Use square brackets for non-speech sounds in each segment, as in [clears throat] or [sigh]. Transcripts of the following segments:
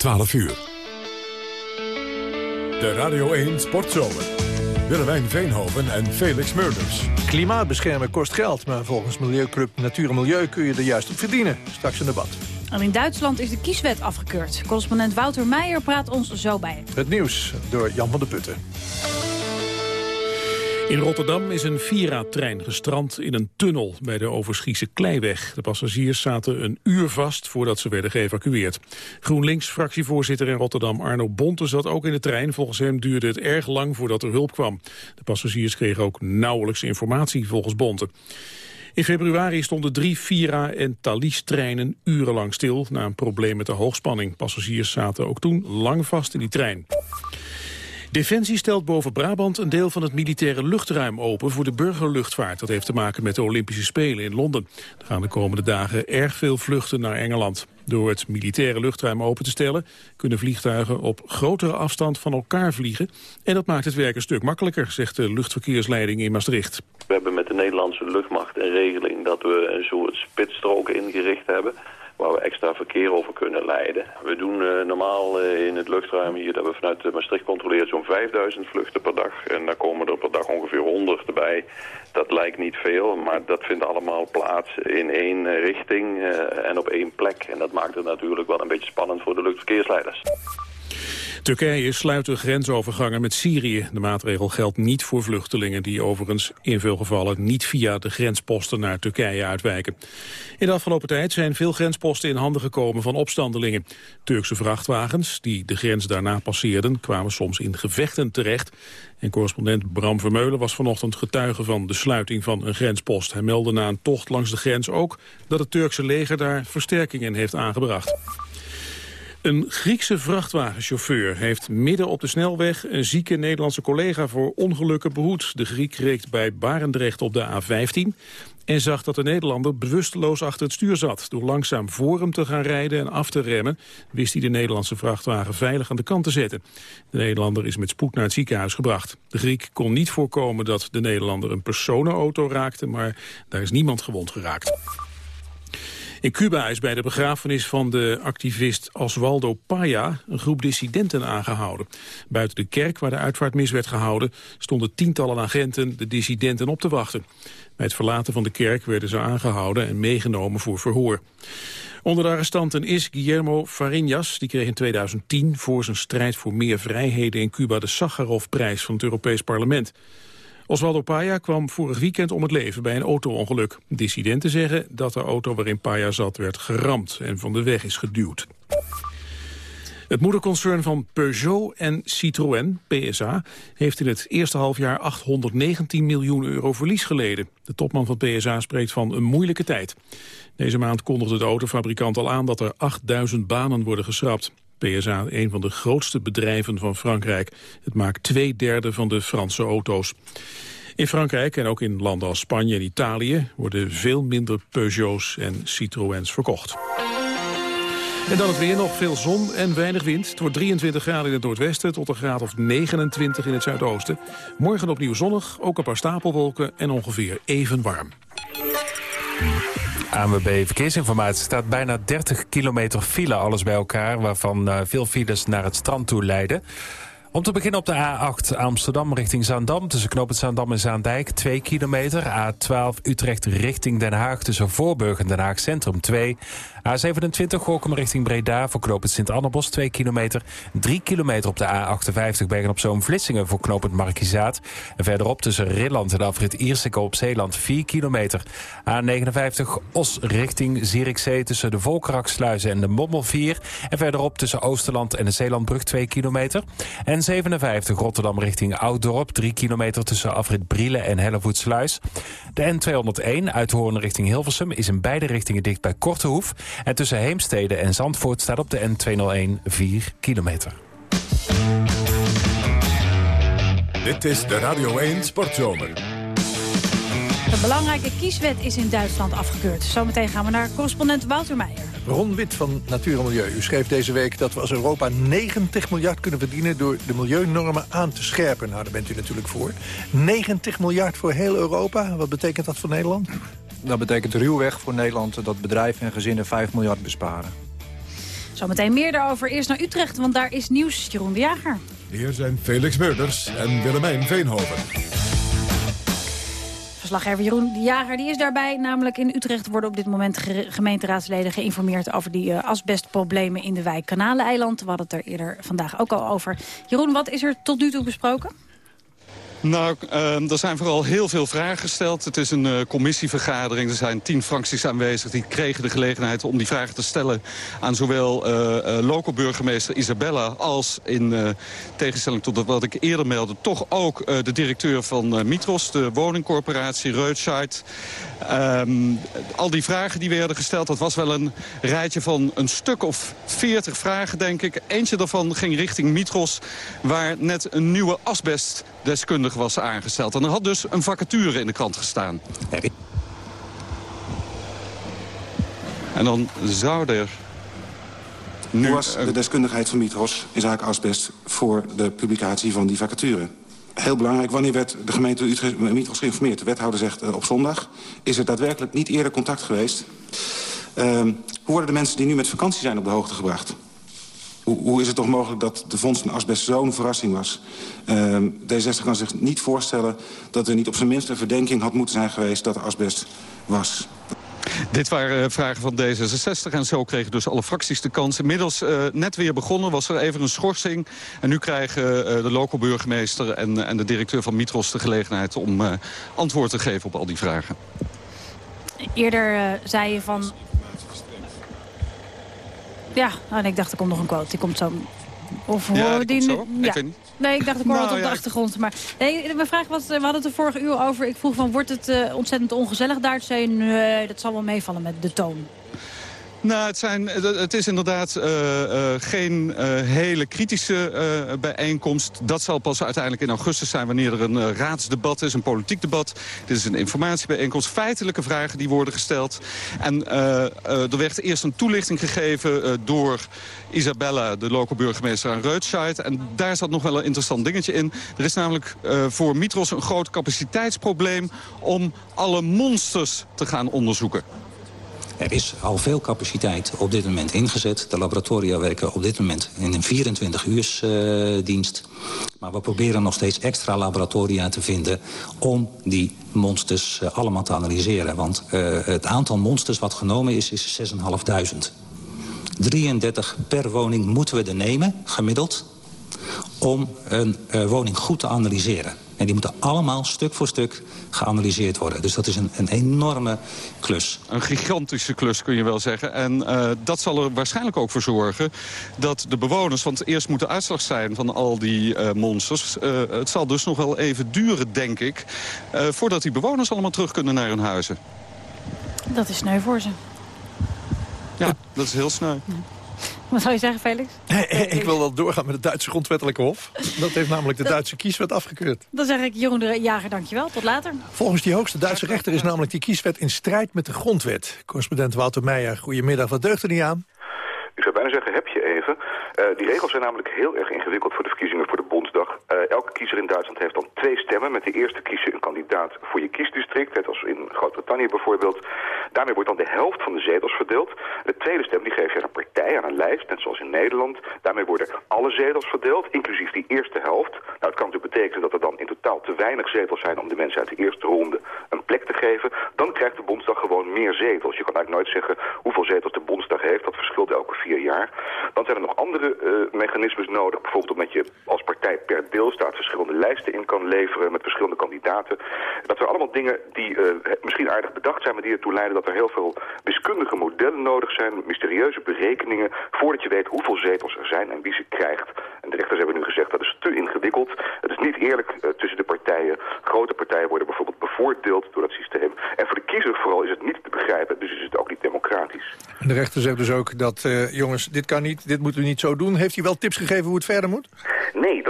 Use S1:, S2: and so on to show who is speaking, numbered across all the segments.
S1: 12 uur. De Radio 1 Sportzomer. Willemijn Veenhoven en Felix Murders.
S2: Klimaatbeschermen kost geld, maar volgens Milieuclub Natuur en Milieu kun je er juist op verdienen. Straks een debat.
S3: En in Duitsland is de kieswet afgekeurd. Correspondent Wouter Meijer praat ons zo bij.
S2: Het nieuws door Jan van der Putten.
S4: In Rotterdam is een Vira-trein gestrand in een tunnel bij de Overschiese Kleiweg. De passagiers zaten een uur vast voordat ze werden geëvacueerd. GroenLinks-fractievoorzitter in Rotterdam Arno Bonte zat ook in de trein. Volgens hem duurde het erg lang voordat er hulp kwam. De passagiers kregen ook nauwelijks informatie volgens Bonte. In februari stonden drie Vira- en Thalys-treinen urenlang stil... na een probleem met de hoogspanning. Passagiers zaten ook toen lang vast in die trein. Defensie stelt boven Brabant een deel van het militaire luchtruim open voor de burgerluchtvaart. Dat heeft te maken met de Olympische Spelen in Londen. Er gaan de komende dagen erg veel vluchten naar Engeland. Door het militaire luchtruim open te stellen kunnen vliegtuigen op grotere afstand van elkaar vliegen. En dat maakt het werk een stuk makkelijker, zegt de luchtverkeersleiding in Maastricht.
S5: We hebben met de Nederlandse luchtmacht een regeling dat we een soort spitsstroken ingericht hebben waar we extra verkeer over kunnen leiden. We doen uh, normaal uh, in het luchtruim hier dat we vanuit Maastricht controleren zo'n 5000 vluchten per dag. En daar komen er per dag ongeveer 100 erbij. Dat lijkt niet veel, maar dat vindt allemaal plaats in één richting en op één plek. En dat maakt het natuurlijk wel een beetje spannend voor de luchtverkeersleiders.
S4: Turkije sluit de grensovergangen met Syrië. De maatregel geldt niet voor vluchtelingen die overigens in veel gevallen niet via de grensposten naar Turkije uitwijken. In de afgelopen tijd zijn veel grensposten in handen gekomen van opstandelingen. Turkse vrachtwagens die de grens daarna passeerden kwamen soms in gevechten terecht. En correspondent Bram Vermeulen was vanochtend getuige van de sluiting van een grenspost. Hij meldde na een tocht langs de grens ook dat het Turkse leger daar versterkingen heeft aangebracht. Een Griekse vrachtwagenchauffeur heeft midden op de snelweg een zieke Nederlandse collega voor ongelukken behoed. De Griek reed bij Barendrecht op de A15 en zag dat de Nederlander bewusteloos achter het stuur zat. Door langzaam voor hem te gaan rijden en af te remmen... wist hij de Nederlandse vrachtwagen veilig aan de kant te zetten. De Nederlander is met spoed naar het ziekenhuis gebracht. De Griek kon niet voorkomen dat de Nederlander een personenauto raakte... maar daar is niemand gewond geraakt. In Cuba is bij de begrafenis van de activist Oswaldo Paya een groep dissidenten aangehouden. Buiten de kerk waar de uitvaartmis werd gehouden stonden tientallen agenten de dissidenten op te wachten. Bij het verlaten van de kerk werden ze aangehouden en meegenomen voor verhoor. Onder de arrestanten is Guillermo Fariñas. Die kreeg in 2010 voor zijn strijd voor meer vrijheden in Cuba de Sakharov-prijs van het Europees Parlement. Oswaldo Paya kwam vorig weekend om het leven bij een auto-ongeluk. Dissidenten zeggen dat de auto waarin Paya zat werd geramd en van de weg is geduwd. Het moederconcern van Peugeot en Citroën, PSA, heeft in het eerste halfjaar 819 miljoen euro verlies geleden. De topman van PSA spreekt van een moeilijke tijd. Deze maand kondigde de autofabrikant al aan dat er 8000 banen worden geschrapt. PSA, een van de grootste bedrijven van Frankrijk. Het maakt twee derde van de Franse auto's. In Frankrijk en ook in landen als Spanje en Italië... worden veel minder Peugeots en Citroëns verkocht. En dan het weer nog veel zon en weinig wind. Het wordt 23 graden in het noordwesten tot een graad of 29 in het zuidoosten. Morgen opnieuw zonnig, ook een paar stapelwolken en ongeveer even warm.
S6: ANWB Verkeersinformatie staat bijna 30 kilometer file, alles bij elkaar... waarvan uh, veel files naar het strand toe leiden. Om te beginnen op de A8 Amsterdam richting Zaandam... tussen knooppunt Zaandam en Zaandijk 2 kilometer. A12 Utrecht richting Den Haag tussen Voorburg en Den Haag Centrum 2. A27 Gorkum richting Breda voor knooppunt Sint-Annebos 2 kilometer. 3 kilometer op de A58 Bergen op Zoom Vlissingen voor knooppunt Markizaat. En verderop tussen Rilland en Afrit Ierseke op Zeeland 4 kilometer. A59 Os richting Zierikzee tussen de Volkraksluizen en de Mommel 4. En verderop tussen Oosterland en de Zeelandbrug 2 kilometer. En 57 Rotterdam richting Ouddorp 3 kilometer tussen Afrit Brielen en Hellevoetsluis. De N201 uit Hoorn richting Hilversum is in beide richtingen dicht bij Kortehoef. En tussen Heemstede en Zandvoort staat op de N201 4 kilometer.
S1: Dit is de Radio 1 Sportzomer.
S3: De belangrijke kieswet is in Duitsland afgekeurd. Zometeen gaan we naar correspondent Wouter Meijer.
S2: Ron Wit van Natuur en Milieu. U schreef deze week dat we als Europa 90 miljard kunnen verdienen... door de milieunormen aan te scherpen. Nou, daar bent u natuurlijk voor. 90 miljard voor heel Europa. Wat betekent dat voor Nederland?
S7: Dat betekent ruwweg voor Nederland dat bedrijven en gezinnen 5 miljard besparen.
S3: Zometeen meer daarover. Eerst naar Utrecht, want daar is nieuws. Jeroen de Jager.
S1: Hier zijn Felix Meurders en Willemijn Veenhoven.
S3: Verslaggever Jeroen de Jager die is daarbij. Namelijk in Utrecht worden op dit moment gemeenteraadsleden geïnformeerd... over die uh, asbestproblemen in de wijk Kanaleiland. We hadden het er eerder vandaag ook al over. Jeroen, wat is er tot nu toe besproken?
S7: Nou, uh, er zijn vooral heel veel vragen gesteld. Het is een uh, commissievergadering. Er zijn tien fracties aanwezig. Die kregen de gelegenheid om die vragen te stellen... aan zowel uh, local burgemeester Isabella... als in tegenstelling tot wat ik eerder meldde... toch ook de directeur van Mitros, de woningcorporatie Reutscheid. Um, al die vragen die werden gesteld, dat was wel een rijtje van een stuk of veertig vragen, denk ik. Eentje daarvan ging richting Mitros, waar net een nieuwe asbestdeskundige was aangesteld. En er had dus een vacature in de krant gestaan. En dan zou er...
S8: Nu Hoe was de deskundigheid van Mitros in zaken asbest voor de publicatie van die vacature? Heel belangrijk, wanneer werd de gemeente Utrecht Mitros geïnformeerd? De wethouder zegt uh, op zondag. Is er daadwerkelijk niet eerder contact geweest? Uh, hoe worden de mensen die nu met vakantie zijn op de hoogte gebracht? Hoe, hoe is het toch mogelijk dat de vondst van asbest zo'n verrassing was? Uh, D66 kan zich niet voorstellen dat er niet op zijn minst een verdenking had moeten zijn geweest dat er asbest was.
S7: Dit waren eh, vragen van D66 en zo kregen dus alle fracties de kans. Inmiddels uh, net weer begonnen, was er even een schorsing. En nu krijgen uh, de lokale burgemeester en, en de directeur van Mitros de gelegenheid... om uh, antwoord te geven op al die vragen.
S3: Eerder zei je van... Ja, en ik dacht er komt nog een quote. Die komt zo
S7: of ja, horen die nu? Ja. Ik
S3: Nee, ik dacht ik hoor nou, het op de achtergrond. Maar nee, mijn vraag was, we hadden het er vorige uur over. Ik vroeg van, wordt het uh, ontzettend ongezellig daar? Toen zei nee, dat zal wel meevallen met de toon.
S7: Nou, het, zijn, het is inderdaad uh, uh, geen uh, hele kritische bijeenkomst. Dat zal pas uiteindelijk in augustus zijn wanneer er een raadsdebat is, een politiek debat. Dit is een informatiebijeenkomst, feitelijke vragen die worden gesteld. En er werd eerst een toelichting gegeven door Isabella, de lokale burgemeester aan Reutscheid. En daar zat nog wel een interessant dingetje in. Er is namelijk voor Mitros een groot capaciteitsprobleem om alle monsters te gaan onderzoeken.
S9: Er is al veel capaciteit op dit moment ingezet. De laboratoria werken op dit moment in een 24-uursdienst. Uh, maar we proberen nog steeds extra laboratoria te vinden... om die monsters uh, allemaal te analyseren. Want uh, het aantal monsters wat genomen is, is 6.500. 33 per woning moeten we er nemen, gemiddeld... om een woning goed te analyseren. En die moeten allemaal stuk voor stuk geanalyseerd worden. Dus dat is een, een enorme klus.
S7: Een gigantische klus kun je wel zeggen. En uh, dat zal er waarschijnlijk ook voor zorgen dat de bewoners... want eerst moet de uitslag zijn van al die uh, monsters. Uh, het zal dus nog wel even duren, denk ik... voordat die bewoners allemaal terug kunnen naar hun huizen.
S3: Dat is sneu voor ze.
S7: Ja, dat is heel sneu. Ja.
S3: Wat zou je zeggen, Felix?
S2: ik wil wel doorgaan met het Duitse grondwettelijke hof. Dat heeft namelijk de Duitse kieswet afgekeurd.
S3: Dan zeg ik Jeroen de Jager, dankjewel. Tot later.
S2: Volgens die hoogste Duitse rechter is namelijk die kieswet in strijd met de grondwet. Correspondent Wouter Meijer, goedemiddag. Wat deugt er niet aan?
S10: Ik zou bijna zeggen, heb je even. Uh, die regels zijn namelijk heel erg ingewikkeld voor de verkiezingen voor Uh, elke kiezer in Duitsland heeft dan twee stemmen. Met de eerste kies je een kandidaat voor je kiesdistrict, net als in Groot-Brittannië bijvoorbeeld. Daarmee wordt dan de helft van de zetels verdeeld. De tweede stem die geef je aan een partij, aan een lijst, net zoals in Nederland. Daarmee worden alle zetels verdeeld, inclusief die eerste helft. Nou, het kan natuurlijk betekenen dat er dan in totaal te weinig zetels zijn om de mensen uit de eerste ronde een plek te geven. Dan krijgt de Bondsdag gewoon meer zetels. Je kan eigenlijk nooit zeggen hoeveel zetels de Bondsdag heeft. Dat verschilt elke vier jaar. Dan zijn er nog andere uh, mechanismes nodig. Bijvoorbeeld omdat je als partij per deelstaat verschillende lijsten in kan leveren met verschillende kandidaten. Dat zijn allemaal dingen die uh, misschien aardig bedacht zijn, maar die ertoe leiden dat er heel veel wiskundige modellen nodig zijn, mysterieuze berekeningen, voordat je weet hoeveel zetels er zijn en wie ze krijgt. En de rechters hebben nu gezegd dat is te ingewikkeld. Het is niet eerlijk uh, tussen de partijen. Grote partijen worden bijvoorbeeld bevoordeeld door dat systeem. En voor de kiezer vooral is het niet te begrijpen, dus is het ook niet democratisch.
S2: En de rechter zegt dus ook dat, uh, jongens, dit kan niet, dit moeten we niet zo doen. Heeft hij wel tips gegeven hoe het verder moet?
S10: Nee,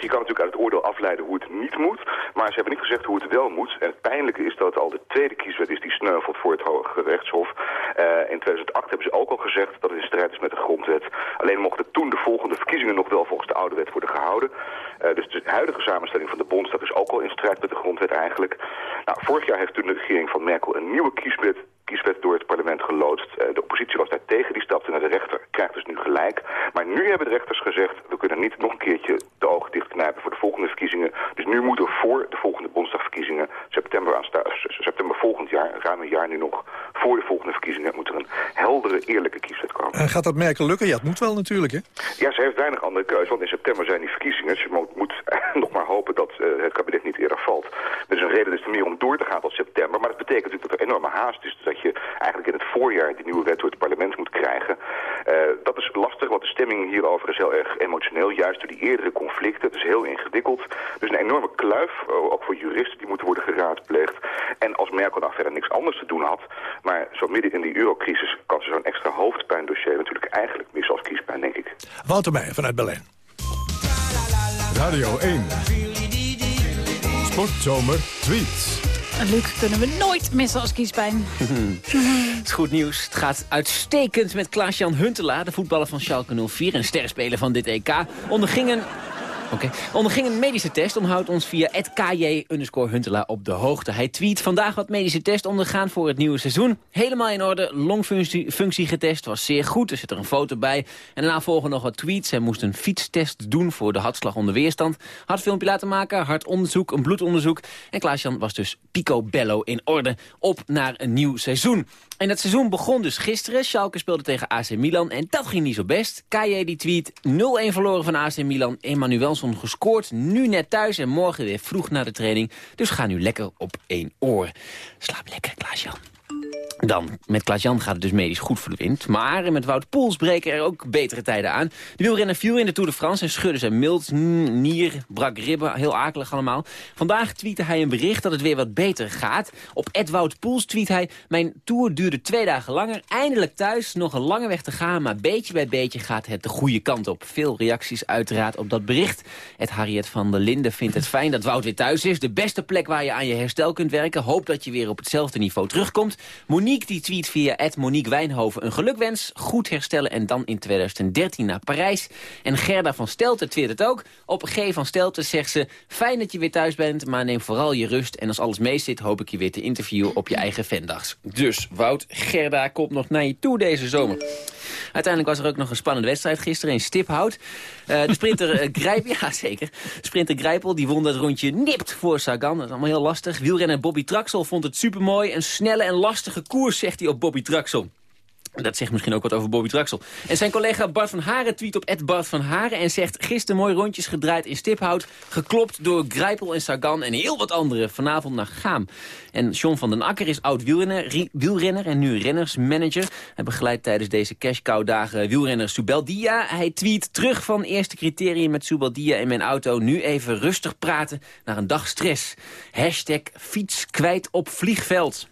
S10: Je kan natuurlijk uit het oordeel afleiden hoe het niet moet. Maar ze hebben niet gezegd hoe het wel moet. En het pijnlijke is dat al de tweede kieswet is die sneuvelt voor het Hoge Rechtshof. Uh, in 2008 hebben ze ook al gezegd dat het in strijd is met de grondwet. Alleen mochten toen de volgende verkiezingen nog wel volgens de oude wet worden gehouden. Uh, dus de huidige samenstelling van de Bondsdag is ook al in strijd met de grondwet eigenlijk. Nou, vorig jaar heeft toen de regering van Merkel een nieuwe kieswet kieswet door het parlement geloodst. Uh, de oppositie was daar tegen, die stapte naar de rechter, krijgt dus nu gelijk. Maar nu hebben de rechters gezegd, we kunnen niet nog een keertje de ogen dichtknijpen voor de volgende verkiezingen. Dus nu moet er voor de volgende Bondsdagverkiezingen, september, september volgend jaar, ruim een jaar nu nog, voor de volgende verkiezingen moet er een heldere, eerlijke kieswet komen.
S2: En gaat dat Merkel lukken? Ja, het moet wel natuurlijk, hè?
S10: Ja, ze heeft weinig andere keuze, want in september zijn die verkiezingen. Ze moet, moet [laughs] nog maar hopen dat uh, het kabinet niet eerder valt. Dus een reden is er meer om door te gaan tot september. Maar dat betekent natuurlijk dat er enorme haast is. Dat je eigenlijk in het voorjaar die nieuwe wet door het parlement moet krijgen. Uh, dat is lastig, want de stemming hierover is heel erg emotioneel. Juist door die eerdere conflicten. Het is heel ingewikkeld. Dus een enorme kluif, uh, ook voor juristen, die moeten worden geraadpleegd. En als Merkel dan verder niks anders te doen had... maar zo midden in die eurocrisis kan ze zo'n extra hoofdpijndossier natuurlijk eigenlijk missen als kiespijn, denk ik.
S2: Wouter Meijer vanuit Berlijn.
S1: Radio 1. Sportzomer tweets.
S3: Luc kunnen we nooit missen als kiespijn. [laughs]
S11: Het goed nieuws. Het gaat uitstekend met Klaas-Jan Huntelaar, de voetballer van Schalke 04... en sterspeler van dit EK, ondergingen Oké. Onderging een medische test. Omhoudt ons via @kj Huntelaar op de hoogte. Hij tweet vandaag wat medische test ondergaan voor het nieuwe seizoen. Helemaal in orde. Longfunctie functie getest. Was zeer goed. Er zit er een foto bij. En daarna volgen nog wat tweets. Hij moest een fietstest doen voor de hartslag onder weerstand. Hartfilmpje laten maken. Hartonderzoek. Een bloedonderzoek. En Klaas-Jan was dus picobello in orde. Op naar een nieuw seizoen. En het seizoen begon dus gisteren. Schalke speelde tegen AC Milan en dat ging niet zo best. KJ die tweet 0-1 verloren van AC Milan. Gescoord, nu net thuis en morgen weer vroeg naar de training. Dus ga nu lekker op één oor. Slaap lekker, Klaas-Jan. Dan, met Klaas-Jan gaat het dus medisch goed voor de wind. Maar met Wout Poels breken er ook betere tijden aan. De wielrenner viel in de Tour de France en schudde zijn mild, nier, brak ribben. Heel akelig allemaal. Vandaag tweette hij een bericht dat het weer wat beter gaat. Op Ed Wout Poels tweet hij... Mijn Tour duurde twee dagen langer. Eindelijk thuis, nog een lange weg te gaan. Maar beetje bij beetje gaat het de goede kant op. Veel reacties uiteraard op dat bericht. Ed Harriet van der Linden vindt het fijn dat Wout weer thuis is. De beste plek waar je aan je herstel kunt werken. Hoop dat je weer op hetzelfde niveau terugkomt. Monique die tweet via Monique Wijnhoven een gelukwens. Goed herstellen en dan in 2013 naar Parijs. En Gerda van Stelten het ook. Op G van Stelten zegt ze... Fijn dat je weer thuis bent, maar neem vooral je rust. En als alles mee zit, hoop ik je weer te interviewen op je eigen vendags. Dus Wout, Gerda komt nog naar je toe deze zomer. Uiteindelijk was er ook nog een spannende wedstrijd gisteren in Stiphout. Uh, de sprinter uh, Grijp, [laughs] ja zeker. Sprinter Grijpel die won dat rondje nipt voor Sagan. Dat is allemaal heel lastig. Wielrenner Bobby Traxel vond het supermooi. Een snelle en lastige koers, zegt hij op Bobby Traxel. Dat zegt misschien ook wat over Bobby Traxel. En zijn collega Bart van Haren tweet op Bart van Haren... en zegt gisteren mooi rondjes gedraaid in Stiphout... geklopt door Grijpel en Sagan en heel wat anderen vanavond naar Gaam. En John van den Akker is oud wielrenner, wielrenner en nu rennersmanager. Hij begeleidt tijdens deze cashcow-dagen wielrenner Subeldia. Hij tweet terug van eerste criterium met Subeldia in mijn auto... nu even rustig praten naar een dag stress. Hashtag fiets kwijt op vliegveld.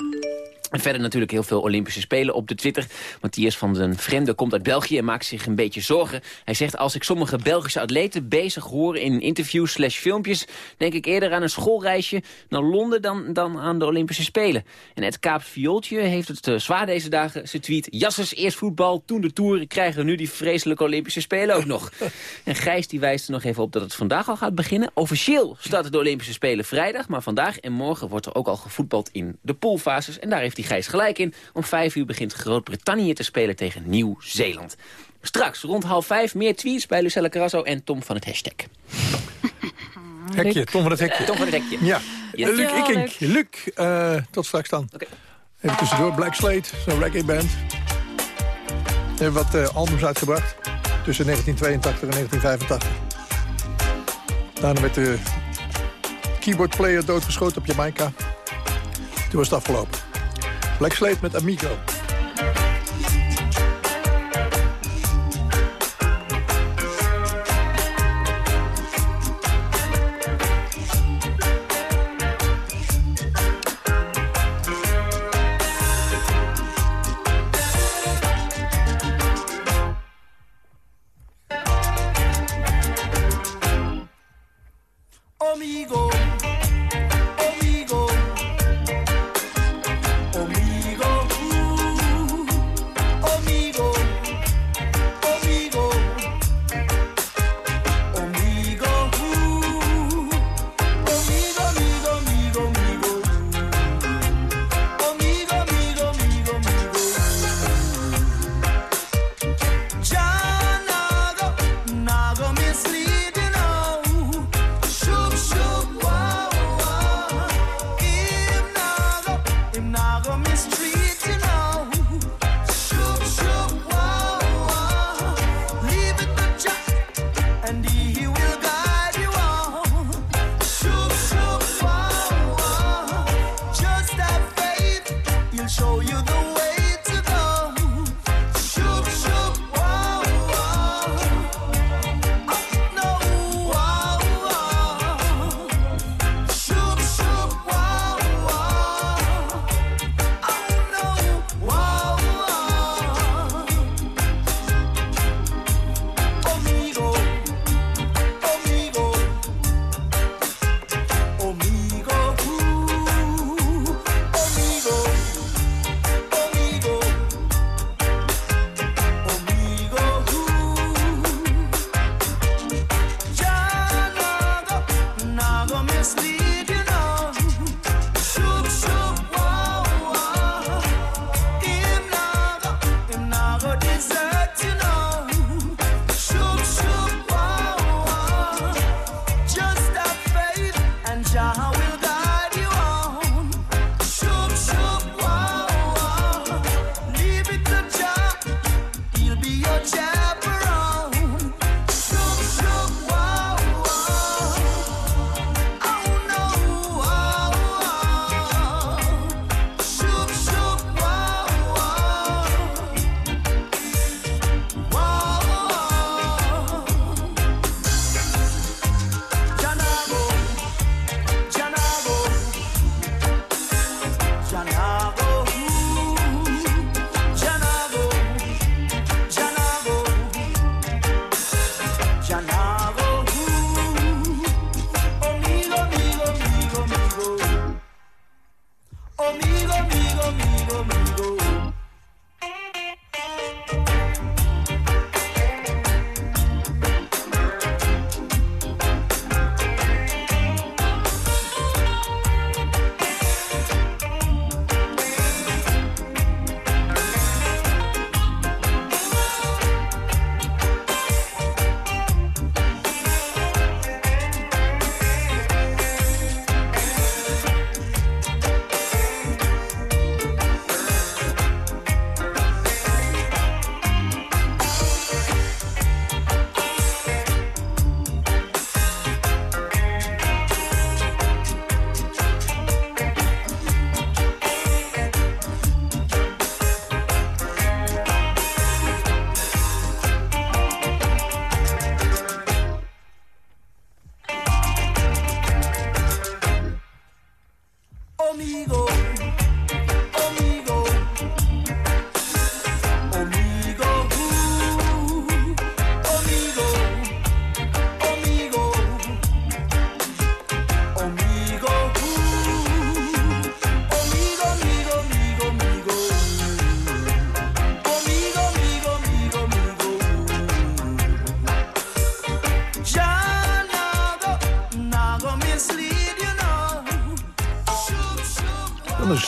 S11: En verder natuurlijk heel veel Olympische Spelen op de Twitter. Matthias van den Vrende komt uit België en maakt zich een beetje zorgen. Hij zegt, als ik sommige Belgische atleten bezig hoor in interviews slash filmpjes... denk ik eerder aan een schoolreisje naar Londen dan, dan aan de Olympische Spelen. En het Kaap Viooltje heeft het uh, zwaar deze dagen. Ze tweet, Jasses eerst voetbal, toen de Tour... krijgen we nu die vreselijke Olympische Spelen ook nog. [laughs] en Gijs die wijst er nog even op dat het vandaag al gaat beginnen. Officieel starten de Olympische Spelen vrijdag... maar vandaag en morgen wordt er ook al gevoetbald in de poolfases. En daar heeft die Gijs gelijk in. Om vijf uur begint Groot-Brittannië te spelen tegen Nieuw-Zeeland. Straks rond half vijf meer tweets bij Lucella Carrasso en Tom van het hashtag.
S2: Hekje, Tom van het hekje.
S11: Tom van het hekje.
S2: Ja.
S11: Ja.
S2: Luc Ikink. Luc, uh, tot straks dan.
S11: Okay.
S2: Even tussendoor, Black Slate, zo'n reggae band. Ze hebben wat uh, albums uitgebracht. Tussen 1982 en 1985. Daarna werd de keyboardplayer doodgeschoten op Jamaica. Toen was het afgelopen. Black Slate met Amigo.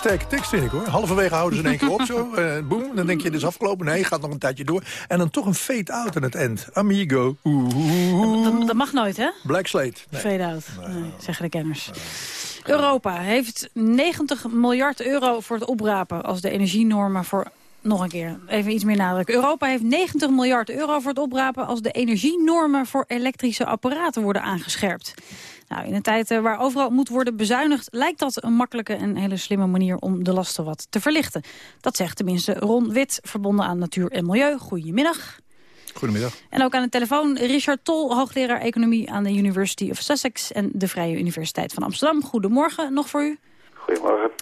S2: Sterke tekst, vind ik, hoor. Halverwege houden ze in één keer op, zo. Uh, [laughs] boem, dan denk je, dit is afgelopen. Nee, gaat nog een tijdje door. En dan toch een fade-out aan het eind. Amigo.
S3: Dat, dat, mag nooit, hè?
S2: Black Slate.
S3: Nee. Fade-out, nee, zeggen de kenners. Europa heeft 90 miljard euro voor het oprapen... als de energienormen voor nog een keer, even iets meer nadruk. Europa heeft 90 miljard euro voor het oprapen... als de energienormen voor elektrische apparaten worden aangescherpt. Nou, in een tijd eh, waar overal moet worden bezuinigd... lijkt dat een makkelijke en hele slimme manier om de lasten wat te verlichten. Dat zegt tenminste Ron Wit, verbonden aan Natuur en Milieu. Goedemiddag.
S2: Goedemiddag.
S3: En ook aan de telefoon Richard Tol, hoogleraar economie aan de University of Sussex... en de Vrije Universiteit van Amsterdam. Goedemorgen nog voor u.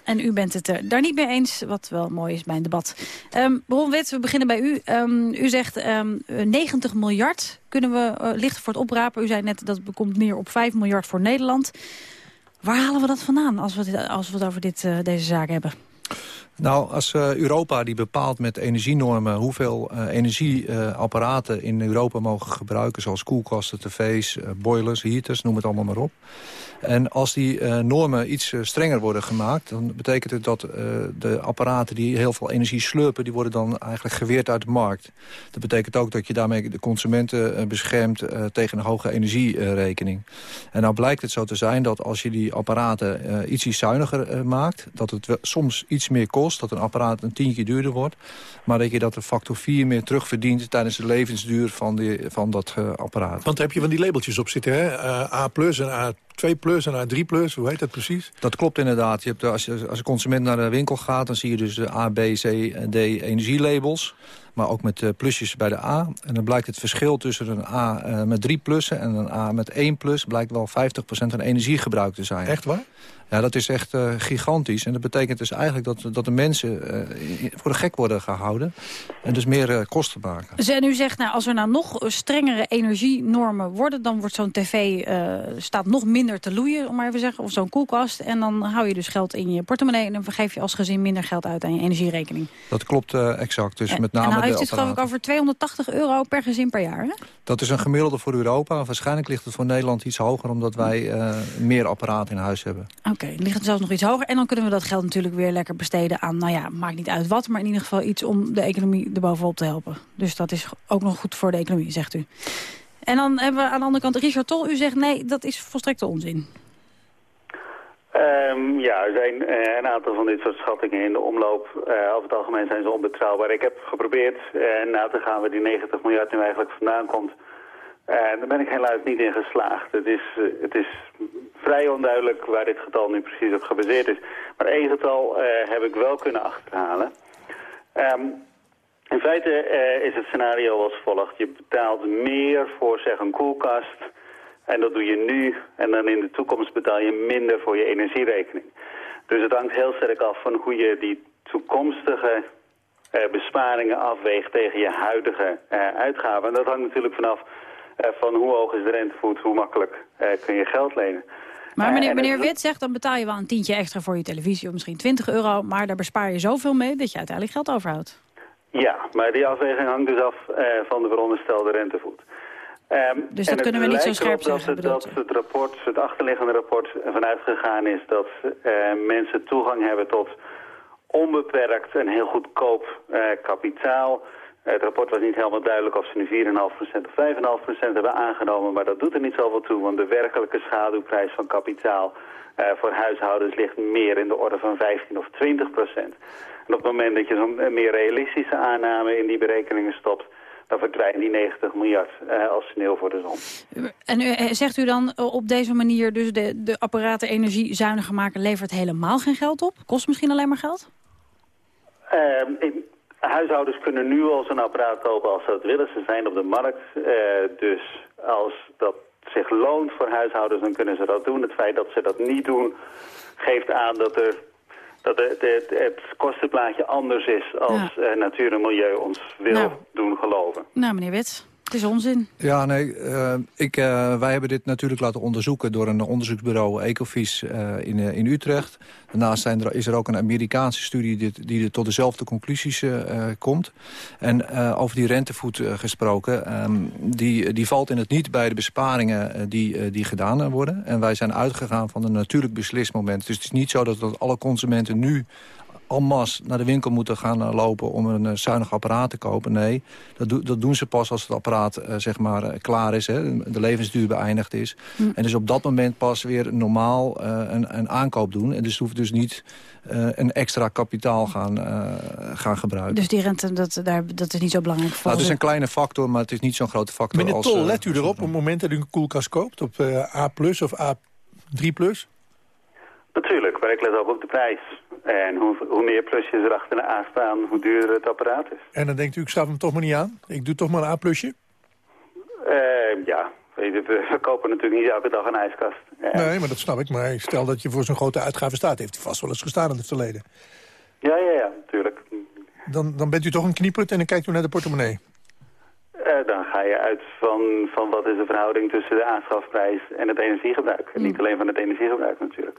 S3: En u bent het er daar niet mee eens, wat wel mooi is bij een debat. Um, we beginnen bij u. Um, u zegt um, 90 miljard kunnen we uh, lichten voor het oprapen. U zei net dat komt neer op 5 miljard voor Nederland. Waar halen we dat vandaan als we, als we het over dit, uh, deze zaak hebben?
S12: Nou, als uh, Europa die bepaalt met energienormen hoeveel uh, energieapparaten in Europa mogen gebruiken, zoals koelkasten, tv's, boilers, heaters, noem het allemaal maar op. En als die normen iets strenger worden gemaakt, dan betekent het dat de apparaten die heel veel energie slurpen, die worden dan eigenlijk geweerd uit de markt. Dat betekent ook dat je daarmee de consumenten beschermt tegen een hoge energierekening. En nou blijkt het zo te zijn dat als je die apparaten ietsje zuiniger maakt, dat het soms iets meer kost dat een apparaat een tien keer duurder wordt. Maar dat je dat een factor 4 meer terugverdient tijdens de levensduur van, die, van dat uh, apparaat.
S2: Want heb je van die labeltjes op zitten, hè? Uh, A plus en A2 plus en A3 plus, hoe heet dat precies?
S12: Dat klopt inderdaad. Je hebt, als, je, als een consument naar de winkel gaat, dan zie je dus de A, B, C en D energielabels maar ook met uh, plusjes bij de A. En dan blijkt het verschil tussen een A uh, met drie plussen en een A met één plus... blijkt wel 50% aan energiegebruik te zijn.
S2: Echt waar?
S12: Ja, dat is echt uh, gigantisch. En dat betekent dus eigenlijk dat, dat de mensen voor de gek worden gehouden. En dus meer kosten maken.
S3: Dus, en u zegt, nou, als er nou nog strengere energienormen worden... dan wordt zo'n tv staat nog minder te loeien, om maar even te zeggen. Of zo'n koelkast. En dan hou je dus geld in je portemonnee... en dan geef je als gezin minder geld uit aan je energierekening.
S12: Dat klopt exact. Dus met name
S3: heeft het geloof ik over 280 euro per gezin per jaar, hè?
S12: Dat is een gemiddelde voor Europa. Waarschijnlijk ligt het voor Nederland iets hoger... omdat wij uh, meer apparaten in huis hebben.
S3: Oké, okay, ligt het zelfs nog iets hoger. En dan kunnen we dat geld natuurlijk weer lekker besteden aan... nou ja, maakt niet uit wat, maar in ieder geval iets om de economie erbovenop te helpen. Dus dat is ook nog goed voor de economie, zegt u. En dan hebben we aan de andere kant Richard Tol. U zegt nee, dat is volstrekte onzin.
S13: Um, ja, er zijn uh, een aantal van dit soort schattingen in de omloop. Uh, over het algemeen zijn ze onbetrouwbaar. Ik heb geprobeerd uh, na te gaan waar die 90 miljard nu eigenlijk vandaan komt. En daar ben ik helaas niet in geslaagd. Het is, het is vrij onduidelijk waar dit getal nu precies op gebaseerd is. Maar één getal heb ik wel kunnen achterhalen. Um, in feite is het scenario als volgt. Je betaalt meer voor zeg een koelkast en dat doe je nu en dan in de toekomst betaal je minder voor je energierekening. Dus het hangt heel sterk af van hoe je die toekomstige uh, besparingen afweegt tegen je huidige uh, uitgaven. En dat hangt natuurlijk vanaf uh, van hoe hoog is de rentevoet, hoe makkelijk kun je geld lenen.
S3: Maar meneer, meneer Wit zegt, dan betaal je wel een tientje extra voor je televisie... of misschien 20 euro, maar daar bespaar je zoveel mee dat je uiteindelijk geld overhoudt.
S13: Ja, maar die afweging hangt dus af van de veronderstelde rentevoet.
S3: Um, dus dat kunnen we niet zo scherp zeggen,
S13: dat, dat het rapport, het achterliggende rapport vanuit gegaan is dat uh, mensen toegang hebben tot onbeperkt en heel goedkoop uh, kapitaal. Het rapport was niet helemaal duidelijk of ze nu 4,5% of 5,5% hebben aangenomen, maar dat doet er niet zoveel toe, want de werkelijke schaduwprijs van kapitaal uh, voor huishoudens ligt meer in de orde van 15 of 20%. En op het moment dat je zo'n meer realistische aanname in die berekeningen stopt, dan verdwijnen die 90 miljard uh, als sneeuw voor de zon.
S3: En u, zegt u dan uh, op deze manier dus de, de apparaten energie zuiniger maken levert helemaal geen geld op? Kost misschien alleen maar geld?
S13: Uh, in, huishoudens kunnen nu al zo'n apparaat kopen als ze dat willen. Ze zijn op de markt, uh, dus als dat zich loont voor huishoudens, dan kunnen ze dat doen. Het feit dat ze dat niet doen, geeft aan dat er dat het, het, het kostenplaatje anders is als ja. uh, natuur en milieu ons wil nou. doen geloven.
S3: Nou, meneer Wits, Het is onzin.
S12: Ja, nee, uh, ik, uh, wij hebben dit natuurlijk laten onderzoeken... door een onderzoeksbureau Ecovis uh, in, in Utrecht. Daarnaast zijn er, is er ook een Amerikaanse studie... die, die tot dezelfde conclusies komt. En over die rentevoet gesproken... Um, die, die valt in het niet bij de besparingen die, die gedaan worden. En wij zijn uitgegaan van een natuurlijk beslismoment. Dus het is niet zo dat, dat alle consumenten nu en naar de winkel moeten gaan eh, lopen om een uh, zuinig apparaat te kopen. Nee, dat, dat, doen ze pas als het apparaat uh, zeg maar, klaar is, hè, de levensduur beëindigd is. Hm. En dus op dat moment pas weer normaal een, een, aankoop doen. En dus hoeft dus niet een extra kapitaal gaan, gaan gebruiken.
S3: Dus die rente, dat, daar, dat is niet zo belangrijk voor?
S12: Nou, het is een kleine factor, maar het is niet zo'n grote factor.
S2: Meneer
S12: als,
S2: Tol, let u erop op het moment dat u een koelkast koopt op A+, of A3+.
S13: Natuurlijk, maar ik let ook op de prijs. En hoe, hoe meer plusjes er achteraan staan, hoe duurder het apparaat is.
S2: En dan denkt u, ik sta hem toch maar niet aan? Ik doe toch maar een A-plusje?
S13: Uh, ja, we, kopen natuurlijk niet elke dag een ijskast.
S2: Nee, maar dat snap ik. Maar stel dat je voor zo'n grote uitgave staat. Heeft hij vast wel eens gestaan in het verleden.
S13: Ja, ja, ja, natuurlijk.
S2: Dan, dan bent u toch een kniepert en dan kijkt u naar de portemonnee.
S13: Uh, dan je uit van, van wat is de verhouding tussen de aanschafprijs en het energiegebruik. En niet alleen van het energiegebruik natuurlijk.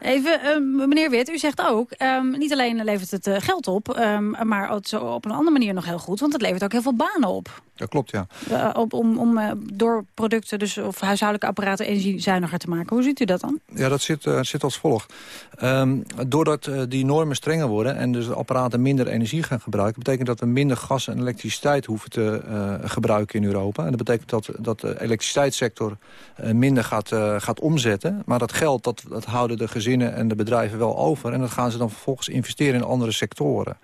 S3: Even, uh, meneer Wit, u zegt ook, um, niet alleen levert het uh, geld op, um, maar ook zo op een andere manier nog heel goed. Want het levert ook heel veel banen op.
S12: Dat klopt, ja.
S3: op, om om door producten dus, of huishoudelijke apparaten energiezuiniger te maken. Hoe ziet u dat dan?
S12: Ja, dat zit, zit als volgt. Um, doordat die normen strenger worden en dus de apparaten minder energie gaan gebruiken... betekent dat we minder gas en elektriciteit hoeven te gebruiken in Europa. En dat betekent dat, dat de elektriciteitssector uh, minder gaat, uh, gaat omzetten. Maar dat geld dat, dat houden de gezinnen en de bedrijven wel over. En dat gaan ze dan vervolgens investeren in andere sectoren.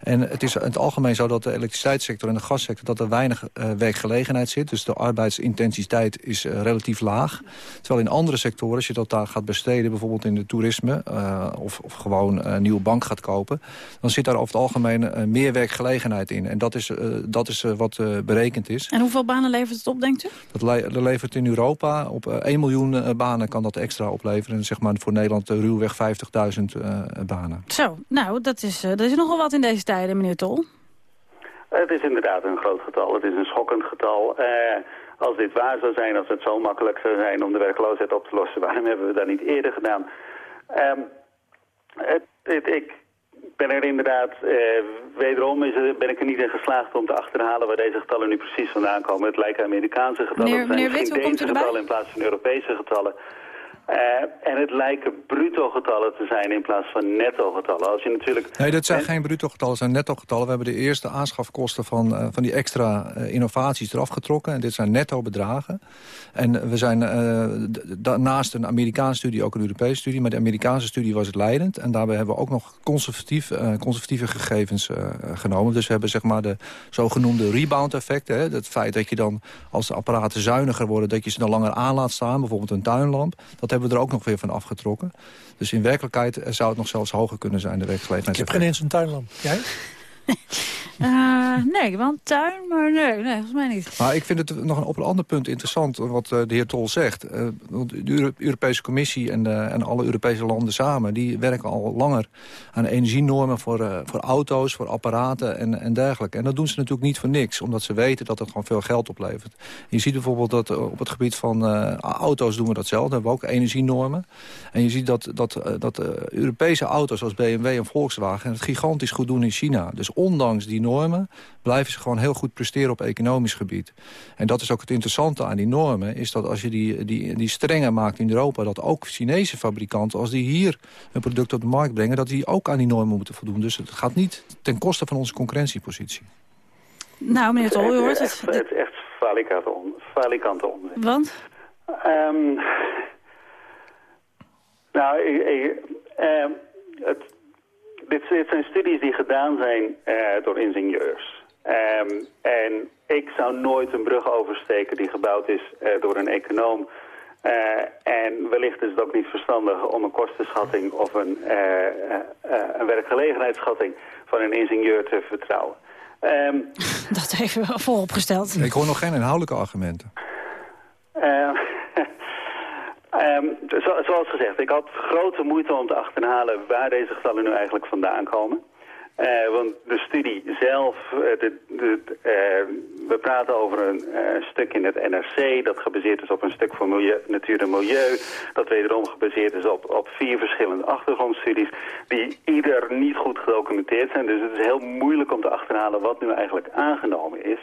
S12: En het is in het algemeen zo dat de elektriciteitssector en de gassector... dat er weinig uh, werkgelegenheid zit. Dus de arbeidsintensiteit is relatief laag. Terwijl in andere sectoren, als je dat daar gaat besteden... bijvoorbeeld in de toerisme of, of gewoon een nieuwe bank gaat kopen... dan zit daar over het algemeen meer werkgelegenheid in. En dat is, dat is wat berekend is.
S3: En hoeveel banen levert het op, denkt u?
S12: Dat, le levert in Europa op 1 eh, miljoen eh, banen kan dat extra opleveren. En zeg maar voor Nederland uh, ruwweg 50.000 banen.
S3: Zo, nou, dat is, dat is nogal wat in deze tijden, meneer Tol.
S13: Het is inderdaad een groot getal. Het is een schokkend getal. als dit waar zou zijn, als het zo makkelijk zou zijn om de werkloosheid op te lossen, waarom hebben we dat niet eerder gedaan? Um, het, het, ik ben er inderdaad, eh, wederom is er, ben ik er niet in geslaagd om te achterhalen waar deze getallen nu precies vandaan komen. Het lijken Amerikaanse getallen,
S3: meneer, meneer
S13: het zijn Deense getallen in plaats van Europese getallen. Uh, en het lijken bruto-getallen te zijn in plaats van netto-getallen. Als je natuurlijk...
S12: Nee, dat zijn geen bruto-getallen, dat zijn netto-getallen. We hebben de eerste aanschafkosten van, uh, van die extra uh, innovaties eraf getrokken. En dit zijn netto-bedragen. En we zijn naast een Amerikaanse studie ook een Europese studie. Maar de Amerikaanse studie was het leidend. En daarbij hebben we ook nog conservatief, conservatieve gegevens genomen. Dus we hebben zeg maar de zogenoemde rebound-effecten. Het feit dat je dan, als de apparaten zuiniger worden... dat je ze dan langer aan laat staan, bijvoorbeeld een tuinlamp. Dat hebben er ook nog weer van afgetrokken. Dus in werkelijkheid zou het nog zelfs hoger kunnen zijn, de werkgelegenheid.
S2: Ik heb geen eens een tuinlamp. Jij?
S3: Uh, [laughs] nee, want tuin, maar nee, nee, volgens mij niet.
S12: Maar ik vind het nog een, op een ander punt interessant wat uh, de heer Tol zegt. Uh, de Europese Commissie en, en alle Europese landen samen... die werken al langer aan energienormen voor, voor auto's, voor apparaten en, en dergelijke. En dat doen ze natuurlijk niet voor niks, omdat ze weten dat het gewoon veel geld oplevert. Je ziet bijvoorbeeld dat op het gebied van auto's doen we datzelfde. hebben we ook energienormen. En je ziet dat, dat, dat Europese auto's zoals BMW en Volkswagen... het gigantisch goed doen in China. Dus ondanks die normen blijven ze gewoon heel goed presteren op economisch gebied. En dat is ook het interessante aan die normen... is dat als je die, die, die strenger maakt in Europa... dat ook Chinese fabrikanten, als die hier een product op de markt brengen... dat die ook aan die normen moeten voldoen. Dus het gaat niet ten koste van onze concurrentiepositie.
S3: Nou, meneer Tol, u hoort
S13: het. Het is echt falikante onzin.
S3: Want?
S13: Um, nou, ik, ik, um, het, dit, zijn studies die gedaan zijn uh, door ingenieurs. Um, en ik zou nooit een brug oversteken die gebouwd is uh, door een econoom. Uh, en wellicht is het ook niet verstandig om een kostenschatting of een, een werkgelegenheidsschatting van een ingenieur te vertrouwen. Um, [laughs]
S3: Dat even vooropgesteld.
S12: Ik hoor nog geen inhoudelijke argumenten.
S13: Um, zoals gezegd, ik had grote moeite om te achterhalen waar deze getallen nu eigenlijk vandaan komen. Uh, want de studie zelf, de, de, uh, we praten over een stuk in het NRC dat gebaseerd is op een stuk voor milieu, natuur en milieu. Dat wederom gebaseerd is op, op vier verschillende achtergrondstudies die ieder niet goed gedocumenteerd zijn. Dus het is heel moeilijk om te achterhalen wat nu eigenlijk aangenomen is.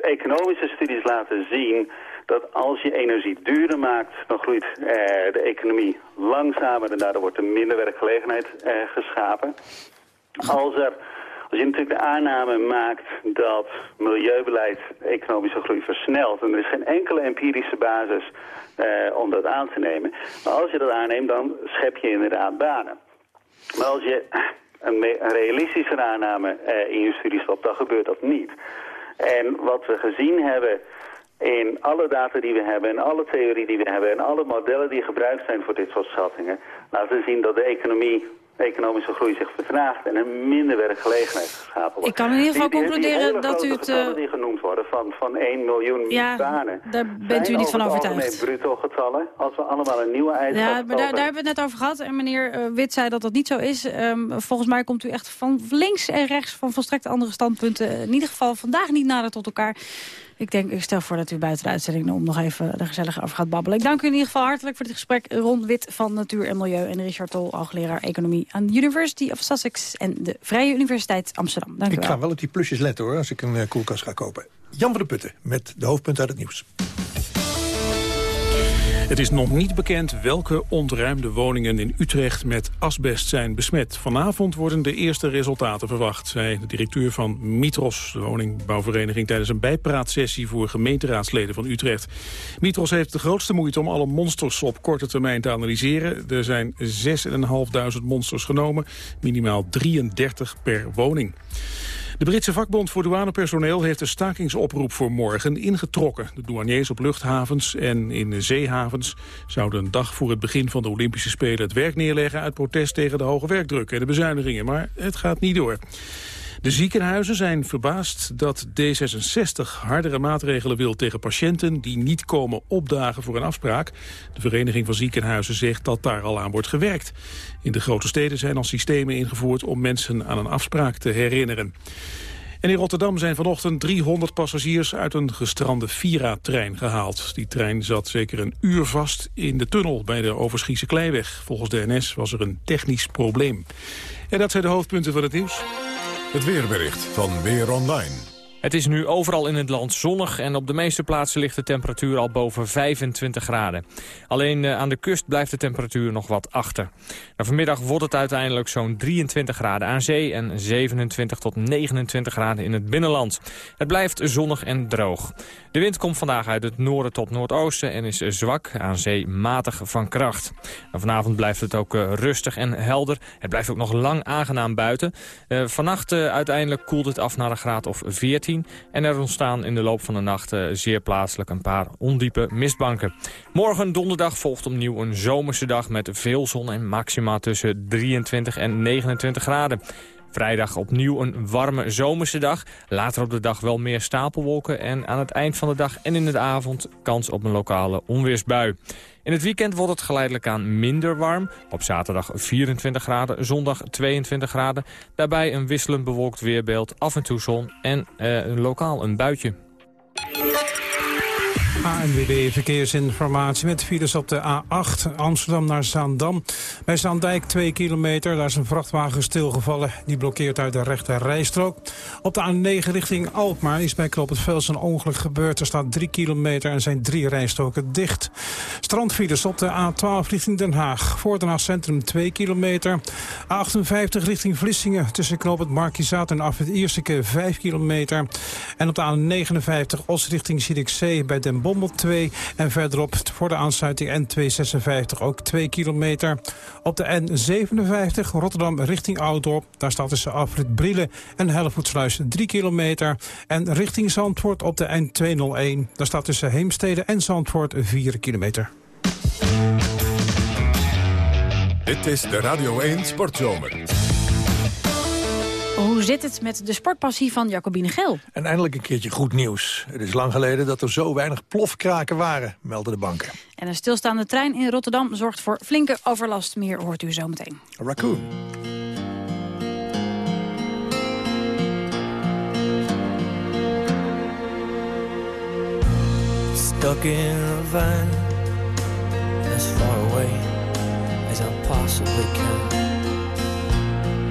S13: economische studies laten zien dat als je energie duurder maakt, dan groeit de economie langzamer en daardoor wordt er minder werkgelegenheid geschapen. Als, als je natuurlijk de aanname maakt dat milieubeleid economische groei versnelt... en er is geen enkele empirische basis eh, om dat aan te nemen... maar als je dat aanneemt, dan schep je inderdaad banen. Maar als je een, een realistische aanname eh, in je studie stopt, dan gebeurt dat niet. En wat we gezien hebben in alle data die we hebben en alle theorie die we hebben... en alle modellen die gebruikt zijn voor dit soort schattingen... laten zien dat de economie economische groei zich vertraagt en er minder werkgelegenheid geschapen wordt.
S3: Ik kan in ieder geval concluderen dat u het...
S13: Uh... die genoemd worden van, van 1 miljoen
S3: ja,
S13: banen.
S3: daar bent u niet van overtuigd.
S13: bruto getallen. Als we allemaal een nieuwe eis
S3: Ja, maar daar, daar, hebben we het net over gehad. En meneer uh, Wit zei dat dat niet zo is. Um, volgens mij komt u echt van links en rechts van volstrekt andere standpunten. In ieder geval vandaag niet nader tot elkaar. Ik denk, ik stel voor dat u buiten de uitzending om nog even er gezellig over gaat babbelen. Ik dank u in ieder geval hartelijk voor dit gesprek. Ron Wit van Natuur en Milieu en Richard Tol, hoogleraar Economie aan de University of Sussex en de Vrije Universiteit Amsterdam. Dank
S2: ik
S3: u wel.
S2: ga wel op die plusjes letten hoor, als ik een uh, koelkast ga kopen. Jan van de Putten met de hoofdpunten uit het nieuws.
S4: Het is nog niet bekend welke ontruimde woningen in Utrecht met asbest zijn besmet. Vanavond worden de eerste resultaten verwacht, zei de directeur van Mitros, de woningbouwvereniging, tijdens een bijpraatsessie voor gemeenteraadsleden van Utrecht. Mitros heeft de grootste moeite om alle monsters op korte termijn te analyseren. Er zijn 6.500 monsters genomen, minimaal 33 per woning. De Britse vakbond voor douanepersoneel heeft de stakingsoproep voor morgen ingetrokken. De douaniers op luchthavens en in zeehavens zouden een dag voor het begin van de Olympische Spelen het werk neerleggen uit protest tegen de hoge werkdruk en de bezuinigingen. Maar het gaat niet door. De ziekenhuizen zijn verbaasd dat D66 hardere maatregelen wil tegen patiënten die niet komen opdagen voor een afspraak. De Vereniging van Ziekenhuizen zegt dat daar al aan wordt gewerkt. In de grote steden zijn al systemen ingevoerd om mensen aan een afspraak te herinneren. En in Rotterdam zijn vanochtend 300 passagiers uit een gestrande Vira-trein gehaald. Die trein zat zeker een uur vast in de tunnel bij de Overschiese Kleiweg. Volgens de NS was er een technisch probleem. En dat zijn de hoofdpunten van het nieuws.
S1: Het weerbericht van Weer Online.
S14: Het is nu overal in het land zonnig en op de meeste plaatsen ligt de temperatuur al boven 25 graden. Alleen eh, aan de kust blijft de temperatuur nog wat achter. Nou, vanmiddag wordt het uiteindelijk zo'n 23 graden aan zee en 27 tot 29 graden in het binnenland. Het blijft zonnig en droog. De wind komt vandaag uit het noorden tot noordoosten en is zwak, aan zee matig van kracht. Vanavond blijft het ook uh, rustig en helder. Het blijft ook nog lang aangenaam buiten. Uh, vannacht uiteindelijk koelt het af naar een graad of 14. En er ontstaan in de loop van de nacht uh, zeer plaatselijk een paar ondiepe mistbanken. Morgen donderdag volgt opnieuw een zomerse dag met veel zon en maxima tussen 23 en 29 graden. Vrijdag opnieuw een warme zomerse dag. Later op de dag wel meer stapelwolken. En aan het eind van de dag en in de avond kans op een lokale onweersbui. In het weekend wordt het geleidelijk aan minder warm. Op zaterdag 24 graden, zondag 22 graden. Daarbij een wisselend bewolkt weerbeeld, af en toe zon en eh, lokaal een buitje.
S15: ANWB Verkeersinformatie met files op de A8 Amsterdam naar Zaandam. Bij Zaandijk 2 kilometer, daar is een vrachtwagen stilgevallen. Die blokkeert uit de rechte rijstrook. Op de A9 richting Alkmaar is bij Kloop het Vels een ongeluk gebeurd. Er staat 3 kilometer en zijn drie rijstroken dicht. Strandfiles op de A12 richting Den Haag. Voor Den Haag Centrum 2 kilometer. A58 richting Vlissingen tussen Knoop het Markizaat en af het Ierseke 5 kilometer. En op de A59 Os richting Zierikzee bij Den Bosch Bommel 2. En verderop voor de aansluiting N256 ook 2 kilometer. Op de N57 Rotterdam richting Oudorp. Daar staat tussen afrit Brielen en Hellevoetsluis 3 kilometer. En richting Zandvoort op de N201. Daar staat tussen Heemstede en Zandvoort 4 kilometer.
S1: Dit is de Radio 1 Sportzomer.
S3: Hoe zit het met de sportpassie van Jacobine Geel?
S2: En eindelijk een keertje goed nieuws. Het is lang geleden dat er zo weinig plofkraken waren, melden de banken.
S3: En een stilstaande trein in Rotterdam zorgt voor flinke overlast. Meer hoort u zo meteen.
S2: Raccoon.
S16: Stuck in a van As far away as I possibly can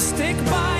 S16: Stick by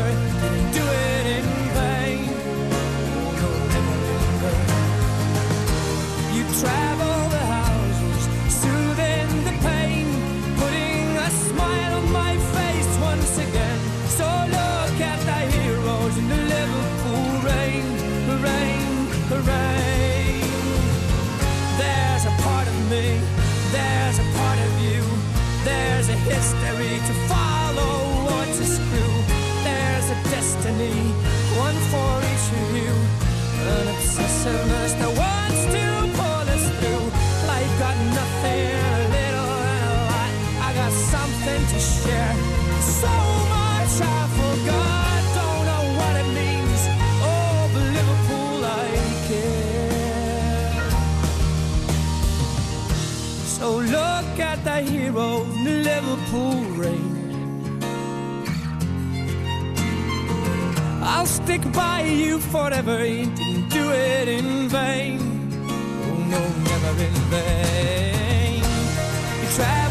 S16: Destiny, one for each of you, an obsessiveness that wants to pull us through. Life got nothing, a little and a lot. I got something to share. So much I forgot, don't know what it means. Oh, but Liverpool, I care. So look at the hero in the Liverpool rain. I'll stick by you forever. Didn't do it in vain. Oh no, never in vain. You travel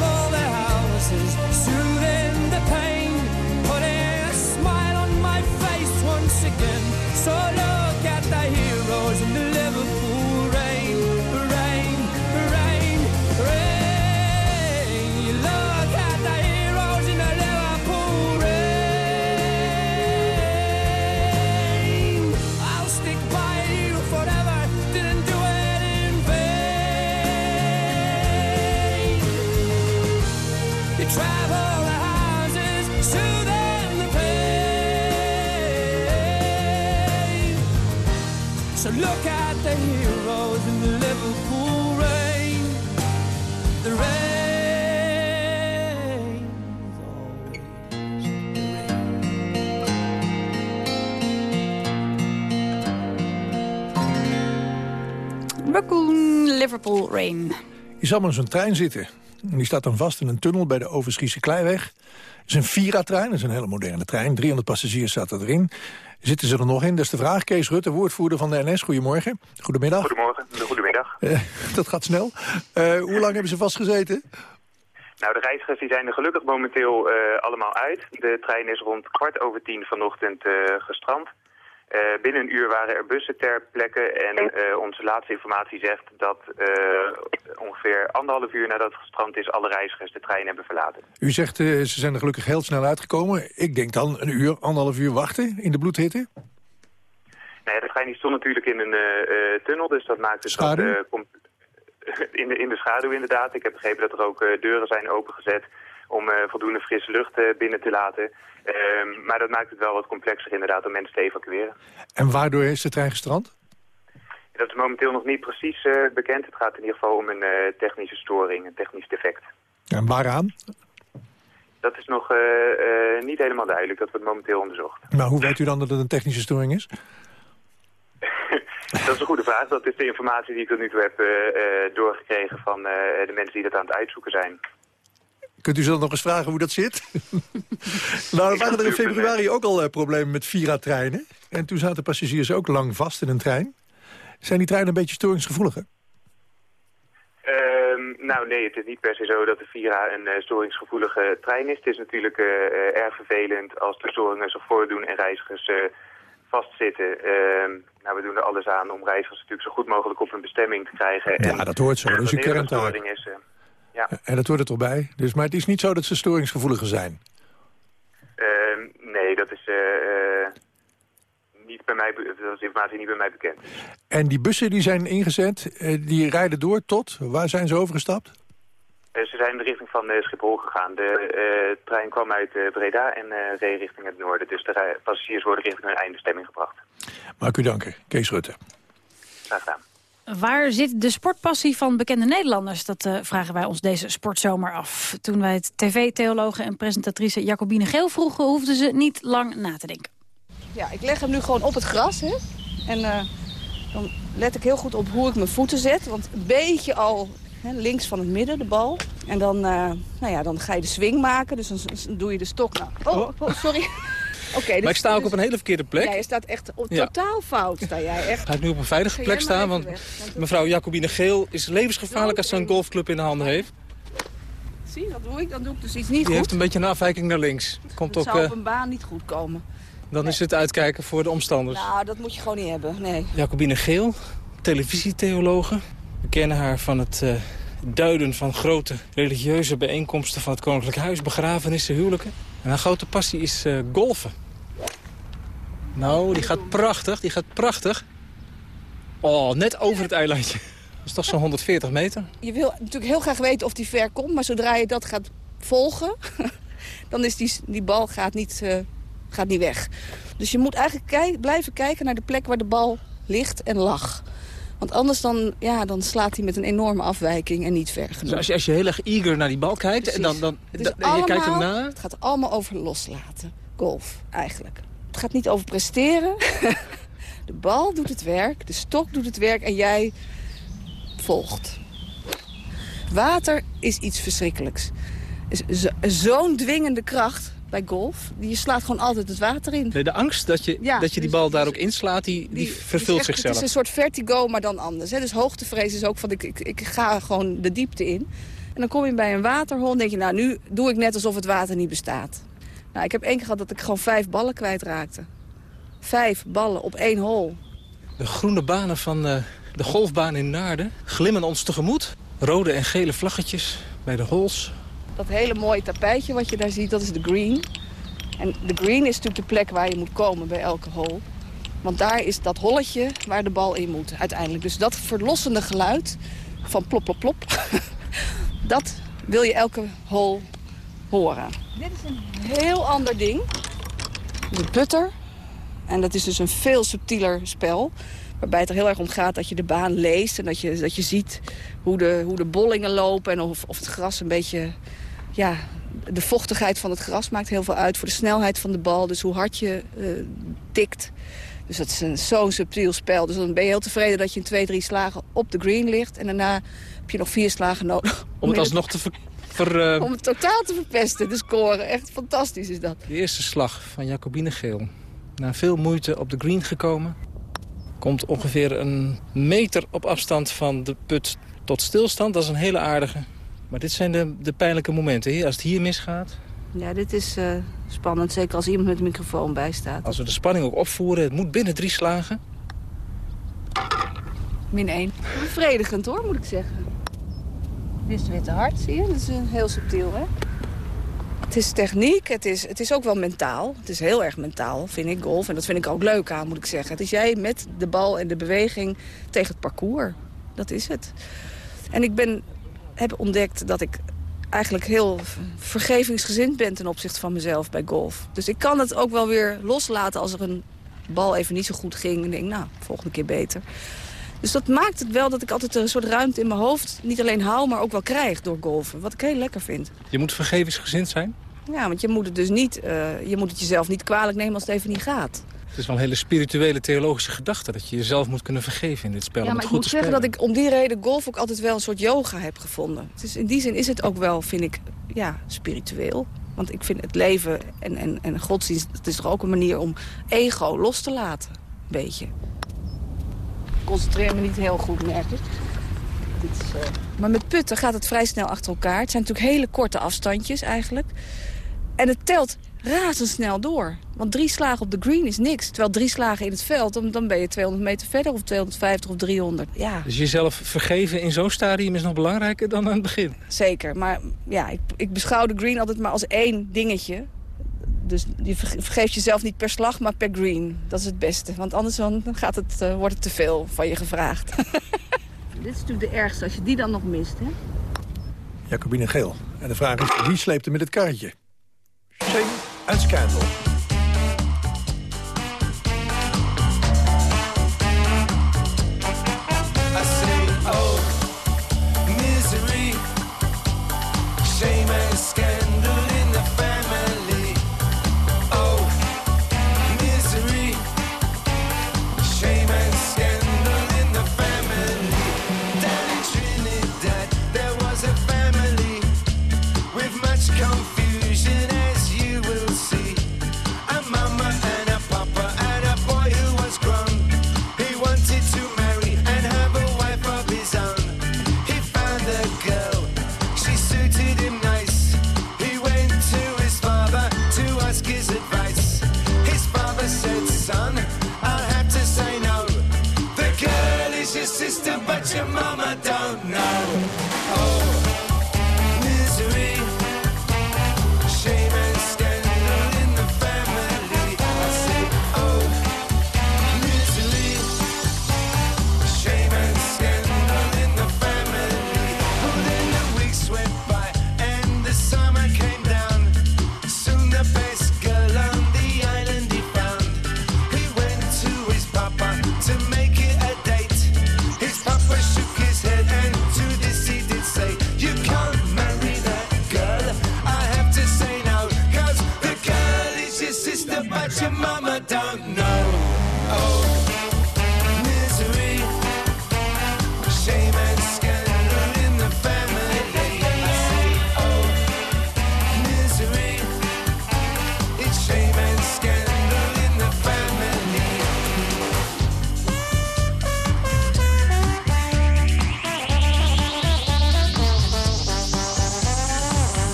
S3: Raccoon, Liverpool, Rain.
S2: Je zal maar in zo'n trein zitten. En die staat dan vast in een tunnel bij de Overschriese Kleiweg. Het is een Vira-trein, dat is een hele moderne trein. 300 passagiers zaten erin. Zitten ze er nog in? Dat is de vraag. Kees Rutte, woordvoerder van de NS. Goedemorgen. Goedemiddag.
S17: Goedemorgen, goedemiddag.
S2: Eh, [laughs] dat gaat snel. Eh, hoe lang hebben ze vastgezeten?
S17: Nou, de reizigers die zijn er gelukkig momenteel eh, allemaal uit. De trein is rond kwart over tien vanochtend eh, gestrand. Eh, binnen een uur waren er bussen ter plekke en eh, onze laatste informatie zegt dat eh, ongeveer anderhalf uur nadat het gestrand is alle reizigers de trein hebben verlaten.
S2: U zegt, eh, ze zijn er gelukkig heel snel uitgekomen. Ik denk dan een uur, anderhalf uur wachten in de bloedhitte.
S17: Nou ja, de trein die stond natuurlijk in een eh, eh, tunnel, dus dat maakt het
S2: Schaduw? [laughs]
S17: in, de, in de schaduw inderdaad. Ik heb begrepen dat er ook eh, deuren zijn opengezet om eh, voldoende frisse lucht eh, binnen te laten. Ehm, maar dat maakt het wel wat complexer inderdaad om mensen te evacueren.
S2: En waardoor is de trein gestrand?
S17: Dat is momenteel nog niet precies eh, bekend. Het gaat in ieder geval om een technische storing, een technisch defect.
S2: En waaraan?
S17: Dat is nog niet helemaal duidelijk. Dat wordt momenteel onderzocht.
S2: Maar hoe weet u dan dat het een technische storing is? [laughs]
S17: Dat is een goede vraag. Dat is de informatie die ik tot nu toe heb doorgekregen van de mensen die dat aan het uitzoeken zijn.
S2: Kunt u zo nog eens vragen hoe dat zit? [laughs] nou, er waren er in februari ook al eh, problemen met Vira-treinen. En toen zaten passagiers ook lang vast in een trein. Zijn die treinen een beetje storingsgevoeliger?
S17: Ehm, nou nee, het is niet per se zo dat de Vira een eh, storingsgevoelige trein is. Het is natuurlijk eh, erg vervelend als er storingen zich voordoen en reizigers vastzitten. Ehm, nou, we doen er alles aan om reizigers natuurlijk zo goed mogelijk op hun bestemming te krijgen.
S2: Ja, dat hoort zo.
S17: Er een
S2: kerntaak.
S17: is, ja.
S2: En dat hoort er toch bij? Dus, maar het is niet zo dat ze storingsgevoeliger zijn.
S17: Ehm, nee, dat is, eh, eh, niet bij mij, dat is informatie niet bij mij bekend.
S2: En die bussen die zijn ingezet, eh, die rijden door tot... Waar zijn ze overgestapt?
S17: Eh, ze zijn in de richting van eh, Schiphol gegaan. De eh, trein kwam uit eh, Breda en eh, reed richting het noorden. Dus de passagiers worden richting hun eindbestemming gebracht.
S2: Mag ik u danken, Kees Rutte.
S17: Graag gedaan.
S3: Waar zit de sportpassie van bekende Nederlanders? Dat eh, vragen wij ons deze sportzomer af. Toen wij het tv-theologe en presentatrice Jacobine Geel vroegen... hoefden ze niet lang na te denken.
S18: Ja, ik leg hem nu gewoon op het gras. Hè? En eh, dan let ik heel goed op hoe ik mijn voeten zet. Want een beetje al hè, links van het midden, de bal. En dan, eh, nou ja, dan ga je de swing maken. Dus dan, dan doe je de stok. Nou, oh, oh, sorry. [laughs] Oké,
S19: maar ik sta ook op een hele verkeerde plek.
S18: Ja, je staat echt
S19: Ja.
S18: totaal fout. Sta jij echt.
S19: Ga ik nu op een veilige plek
S18: jij
S19: staan, want
S18: weg.
S19: mevrouw Jacobine Geel is levensgevaarlijk als ze een golfclub in de handen heeft.
S18: Zie, dat doe ik. Dan doe ik dus iets niet
S19: Die
S18: goed.
S19: heeft een beetje een afwijking naar links. Komt
S18: dat
S19: ook,
S18: zou
S19: eh,
S18: op een baan niet goed komen.
S19: dan is het uitkijken voor de omstanders.
S18: Nou, dat moet je gewoon niet hebben. Nee.
S19: Jacobine Geel, televisietheologe. We kennen haar van het eh, duiden van grote religieuze bijeenkomsten van het Koninklijk Huis, begrafenissen, huwelijken. En haar grote passie is eh, golfen. Nou, die gaat prachtig, die gaat prachtig. Oh, net over het eilandje. Dat is toch zo'n 140 meter?
S18: Je wil natuurlijk heel graag weten of die ver komt, maar zodra je dat gaat volgen, [laughs] dan is die, die bal gaat niet, eh, gaat niet weg. Dus je moet eigenlijk blijven kijken naar de plek waar de bal ligt en lag. Want anders dan, ja, dan slaat hij met een enorme afwijking en niet ver genoeg.
S19: Dus als je, als je heel erg eager naar die bal kijkt en dan, dan,
S18: Het, is
S19: je kijkt hem na...
S18: het gaat allemaal over loslaten. Golf, eigenlijk. Het gaat niet over presteren. [laughs] de bal doet het werk, de stok doet het werk en jij volgt. Water is iets verschrikkelijks. Zo'n dwingende kracht bij golf. Je slaat gewoon altijd het water in.
S19: Nee, de angst dat je,
S18: Ja,
S19: dat je die
S18: dus-
S19: bal daar ook inslaat, die, die, vervult
S18: echt-
S19: zichzelf.
S18: Het is een soort vertigo, maar dan anders. Hè? Dus hoogtevrees is ook van, ik, ik, ik ga gewoon de diepte in. En dan kom je bij een waterhol en denk je, nou, nu doe ik net alsof het water niet bestaat. Nou, ik heb één keer gehad dat ik gewoon vijf ballen kwijtraakte. Vijf ballen op één hol.
S19: De groene banen van eh, de golfbaan in Naarden glimmen ons tegemoet. Rode en gele vlaggetjes bij de holes.
S18: Dat hele mooie tapijtje wat je daar ziet, dat is de green. En de green is natuurlijk de plek waar je moet komen bij elke hole. Want daar is dat holletje waar de bal in moet uiteindelijk. Dus dat verlossende geluid van plop, plop, plop... [laughs] dat wil je elke hole horen. Dit is een heel ander ding. De putter. En dat is dus een veel subtieler spel. Waarbij het er heel erg om gaat dat je de baan leest. En dat je, dat je ziet hoe de, hoe de bollingen lopen. En of, of het gras een beetje... Ja, de vochtigheid van het gras maakt heel veel uit. Voor de snelheid van de bal. Dus hoe hard je eh, tikt. Dus dat is een zo'n subtiel spel. Dus dan ben je heel tevreden dat je in twee, drie slagen op de green ligt. En daarna heb je nog vier slagen nodig.
S19: Om het alsnog te ver... ver, eh,
S18: om het totaal te verpesten, de score. Echt fantastisch is dat.
S19: De eerste slag van Jacobine Geel. Na veel moeite op de green gekomen. Komt ongeveer een meter op afstand van de put tot stilstand. Dat is een hele aardige. Maar dit zijn de, de pijnlijke momenten. hè. Als het hier misgaat,
S18: Ja, dit is eh, spannend. Zeker als iemand met een microfoon bij staat.
S19: als we de spanning ook opvoeren... het moet binnen drie slagen.
S18: Min 1. Bevredigend hoor, moet ik zeggen. Dit is weer te hard, zie je? Dat is eh, heel subtiel, hè? Het is techniek, het is, het is ook wel mentaal. Het is heel erg mentaal, vind ik, golf. En dat vind ik ook leuk aan, moet ik zeggen. Het is jij met de bal en de beweging tegen het parcours. Dat is het. En ik ben, heb ontdekt dat ik eigenlijk heel vergevingsgezind ben... ten opzichte van mezelf bij golf. Dus ik kan het ook wel weer loslaten als er een bal even niet zo goed ging. En denk, nou, volgende keer beter. Dus dat maakt het wel dat ik altijd een soort ruimte in mijn hoofd... niet alleen hou, maar ook wel krijg door golven. Wat ik heel lekker vind.
S19: Je moet vergevensgezind zijn?
S18: Ja, want je moet het dus niet... eh, je moet het jezelf niet kwalijk nemen als het even niet gaat.
S19: Het is wel een hele spirituele, theologische gedachte... dat je jezelf moet kunnen vergeven in dit spel.
S18: Ja, maar ik moet zeggen
S19: spelen.
S18: dat ik om die reden golf ook altijd wel een soort yoga heb gevonden. Het is, in die zin is het ook wel, vind ik, ja, spiritueel. Want ik vind het leven en, en, en godsdienst, het is toch ook een manier om ego los te laten. Een beetje. Ik concentreer me niet heel goed, merk ik. Dit is, eh, Maar met putten gaat het vrij snel achter elkaar. Het zijn natuurlijk hele korte afstandjes eigenlijk. En het telt razendsnel door. Want drie slagen op de green is niks. Terwijl drie slagen in het veld, dan, dan ben je 200 meter verder... of 250 of 300. Ja,
S19: Dus jezelf vergeven in zo'n stadium is nog belangrijker dan aan het begin.
S18: zeker. Maar ja, ik, ik beschouw de green altijd maar als één dingetje. Dus je verge- vergeeft jezelf niet per slag, maar per green. Dat is het beste. Want anders dan gaat het, eh, wordt het te veel van je gevraagd. [laughs] Dit is natuurlijk de ergste, als je die dan nog mist, hè?
S2: Jacobine Geel. En de vraag is, wie sleept hem met het karretje? Shame en
S20: Scandal.